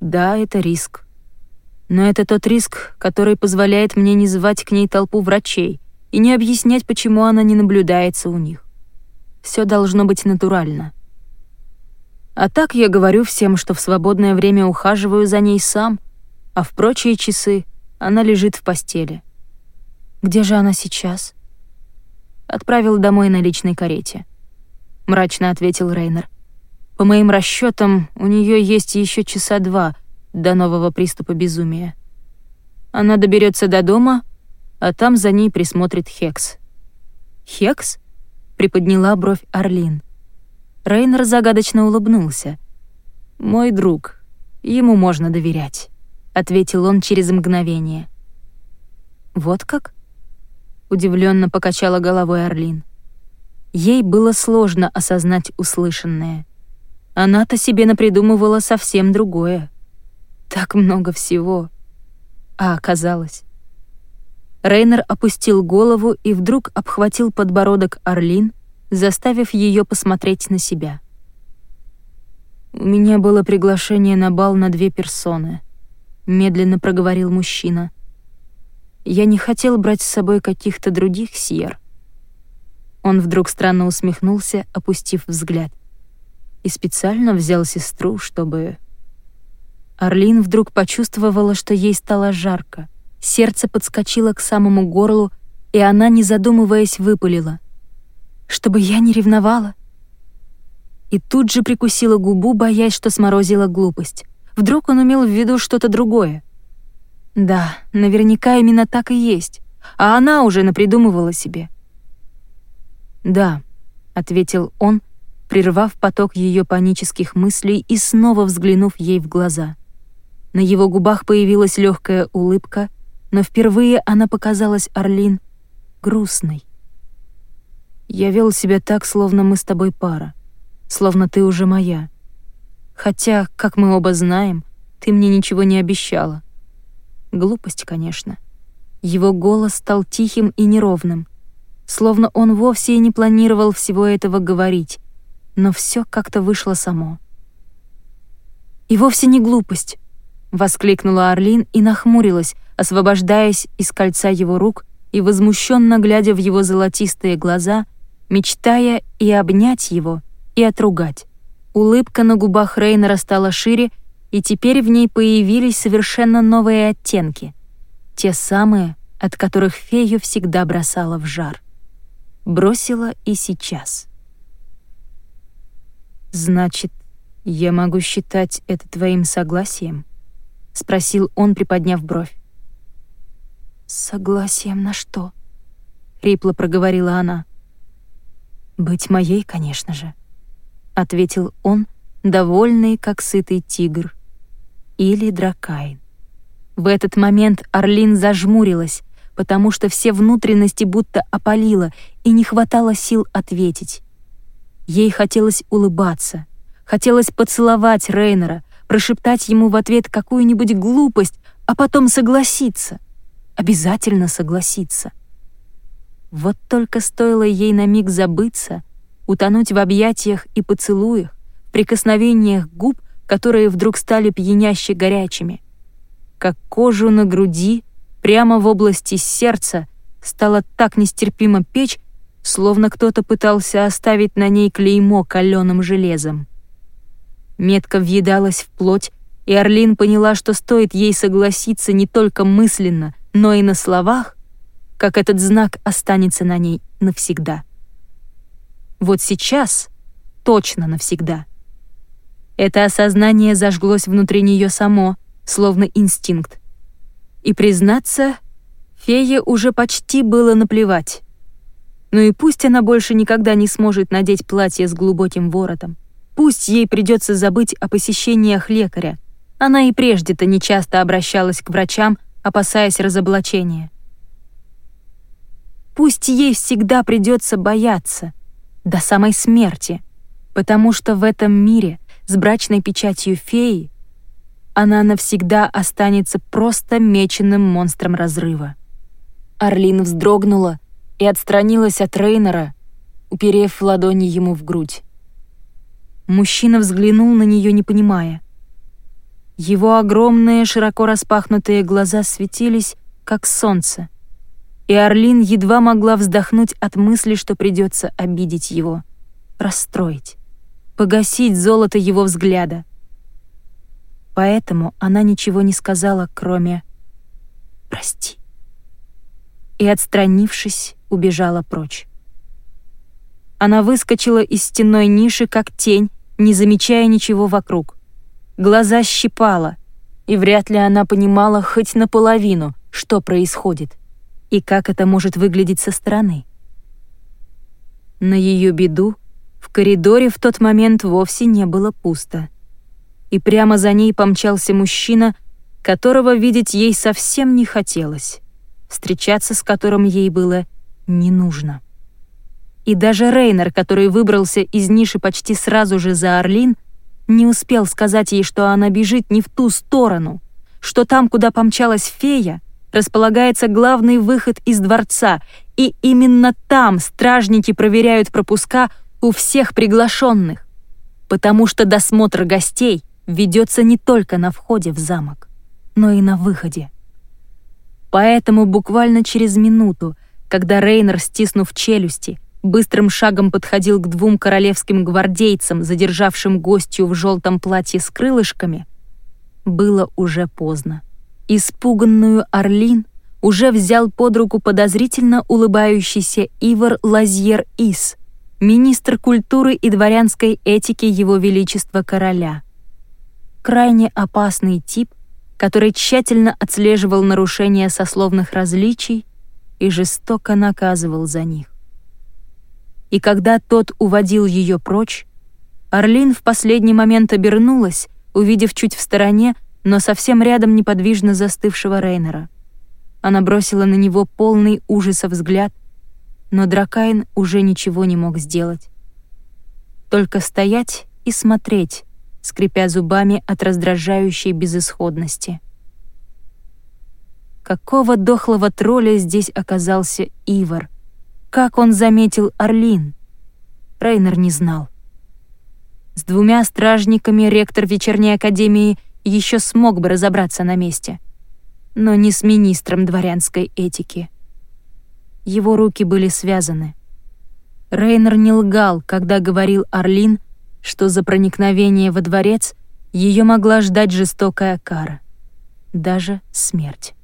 Да, это риск. Но это тот риск, который позволяет мне не звать к ней толпу врачей и не объяснять, почему она не наблюдается у них. Все должно быть натурально. А так я говорю всем, что в свободное время ухаживаю за ней сам, а в прочие часы она лежит в постели. Где же она сейчас? Отправил домой на личной карете. Мрачно ответил Рейнер. По моим расчетам, у нее есть еще часа два до нового приступа безумия. Она доберется до дома, а там за ней присмотрит Хекс. «Хекс?» — приподняла бровь Орлин. Рейнер загадочно улыбнулся. «Мой друг, ему можно доверять», — ответил он через мгновение. «Вот как?» — удивленно покачала головой Орлин. Ей было сложно осознать услышанное. Она-то себе напридумывала совсем другое. Так много всего. А оказалось... Рейнер опустил голову и вдруг обхватил подбородок Орлин, заставив ее посмотреть на себя. «У меня было приглашение на бал на две персоны», — медленно проговорил мужчина. «Я не хотел брать с собой каких-то других сьер». Он вдруг странно усмехнулся, опустив взгляд и специально взял сестру, чтобы... Орлин вдруг почувствовала, что ей стало жарко. Сердце подскочило к самому горлу, и она, не задумываясь, выпалила. «Чтобы я не ревновала?» И тут же прикусила губу, боясь, что сморозила глупость. Вдруг он имел в виду что-то другое. Да, наверняка именно так и есть. А она уже напридумывала себе. «Да», — ответил он, прервав поток ее панических мыслей и снова взглянув ей в глаза. На его губах появилась легкая улыбка, но впервые она показалась Орлин грустной. «Я вел себя так, словно мы с тобой пара, словно ты уже моя. Хотя, как мы оба знаем, ты мне ничего не обещала. Глупость, конечно». Его голос стал тихим и неровным, словно он вовсе и не планировал всего этого говорить, но все как-то вышло само. «И вовсе не глупость», — воскликнула Орлин и нахмурилась, освобождаясь из кольца его рук и возмущенно глядя в его золотистые глаза, мечтая и обнять его, и отругать. Улыбка на губах Рейнера стала шире, и теперь в ней появились совершенно новые оттенки — те самые, от которых фею всегда бросала в жар. Бросила и сейчас. «Значит, я могу считать это твоим согласием?» — спросил он, приподняв бровь. «Согласием на что?» — хрипло проговорила она. «Быть моей, конечно же», — ответил он, довольный, как сытый тигр. Или дракайн. В этот момент Орлин зажмурилась, потому что все внутренности будто опалило, и не хватало сил ответить. Ей хотелось улыбаться, хотелось поцеловать Рейнера, прошептать ему в ответ какую-нибудь глупость, а потом согласиться. Обязательно согласиться. Вот только стоило ей на миг забыться, утонуть в объятиях и поцелуях, прикосновениях губ, которые вдруг стали пьяняще горячими — как кожу на груди, прямо в области сердца, стало так нестерпимо печь, словно кто-то пытался оставить на ней клеймо каленым железом. Метка въедалась в плоть, и Орлин поняла, что стоит ей согласиться не только мысленно, но и на словах, как этот знак останется на ней навсегда. Вот сейчас точно навсегда. Это осознание зажглось внутри нее само — словно инстинкт. И, признаться, фее уже почти было наплевать. Ну и пусть она больше никогда не сможет надеть платье с глубоким воротом. Пусть ей придется забыть о посещениях лекаря. Она и прежде-то нечасто обращалась к врачам, опасаясь разоблачения. Пусть ей всегда придется бояться, до самой смерти, потому что в этом мире с брачной печатью феи она навсегда останется просто меченым монстром разрыва. Орлин вздрогнула и отстранилась от Рейнера, уперев ладони ему в грудь. Мужчина взглянул на нее, не понимая. Его огромные, широко распахнутые глаза светились, как солнце, и Орлин едва могла вздохнуть от мысли, что придется обидеть его, расстроить, погасить золото его взгляда поэтому она ничего не сказала, кроме «прости». И, отстранившись, убежала прочь. Она выскочила из стенной ниши, как тень, не замечая ничего вокруг. Глаза щипала, и вряд ли она понимала хоть наполовину, что происходит и как это может выглядеть со стороны. На ее беду в коридоре в тот момент вовсе не было пусто — и прямо за ней помчался мужчина, которого видеть ей совсем не хотелось, встречаться с которым ей было не нужно. И даже Рейнер, который выбрался из ниши почти сразу же за Орлин, не успел сказать ей, что она бежит не в ту сторону, что там, куда помчалась фея, располагается главный выход из дворца, и именно там стражники проверяют пропуска у всех приглашенных, потому что досмотр гостей ведется не только на входе в замок, но и на выходе. Поэтому буквально через минуту, когда Рейнер, стиснув челюсти, быстрым шагом подходил к двум королевским гвардейцам, задержавшим гостью в желтом платье с крылышками, было уже поздно. Испуганную Орлин уже взял под руку подозрительно улыбающийся Ивар Лазьер-Ис, министр культуры и дворянской этики Его Величества Короля — крайне опасный тип, который тщательно отслеживал нарушения сословных различий и жестоко наказывал за них. И когда тот уводил ее прочь, Орлин в последний момент обернулась, увидев чуть в стороне, но совсем рядом неподвижно застывшего Рейнера. Она бросила на него полный ужаса взгляд, но Дракайн уже ничего не мог сделать. Только стоять и смотреть, скрипя зубами от раздражающей безысходности. Какого дохлого тролля здесь оказался Ивар? Как он заметил Орлин? Рейнер не знал. С двумя стражниками ректор вечерней академии еще смог бы разобраться на месте, но не с министром дворянской этики. Его руки были связаны. Рейнер не лгал, когда говорил Орлин, что за проникновение во дворец ее могла ждать жестокая кара, даже смерть.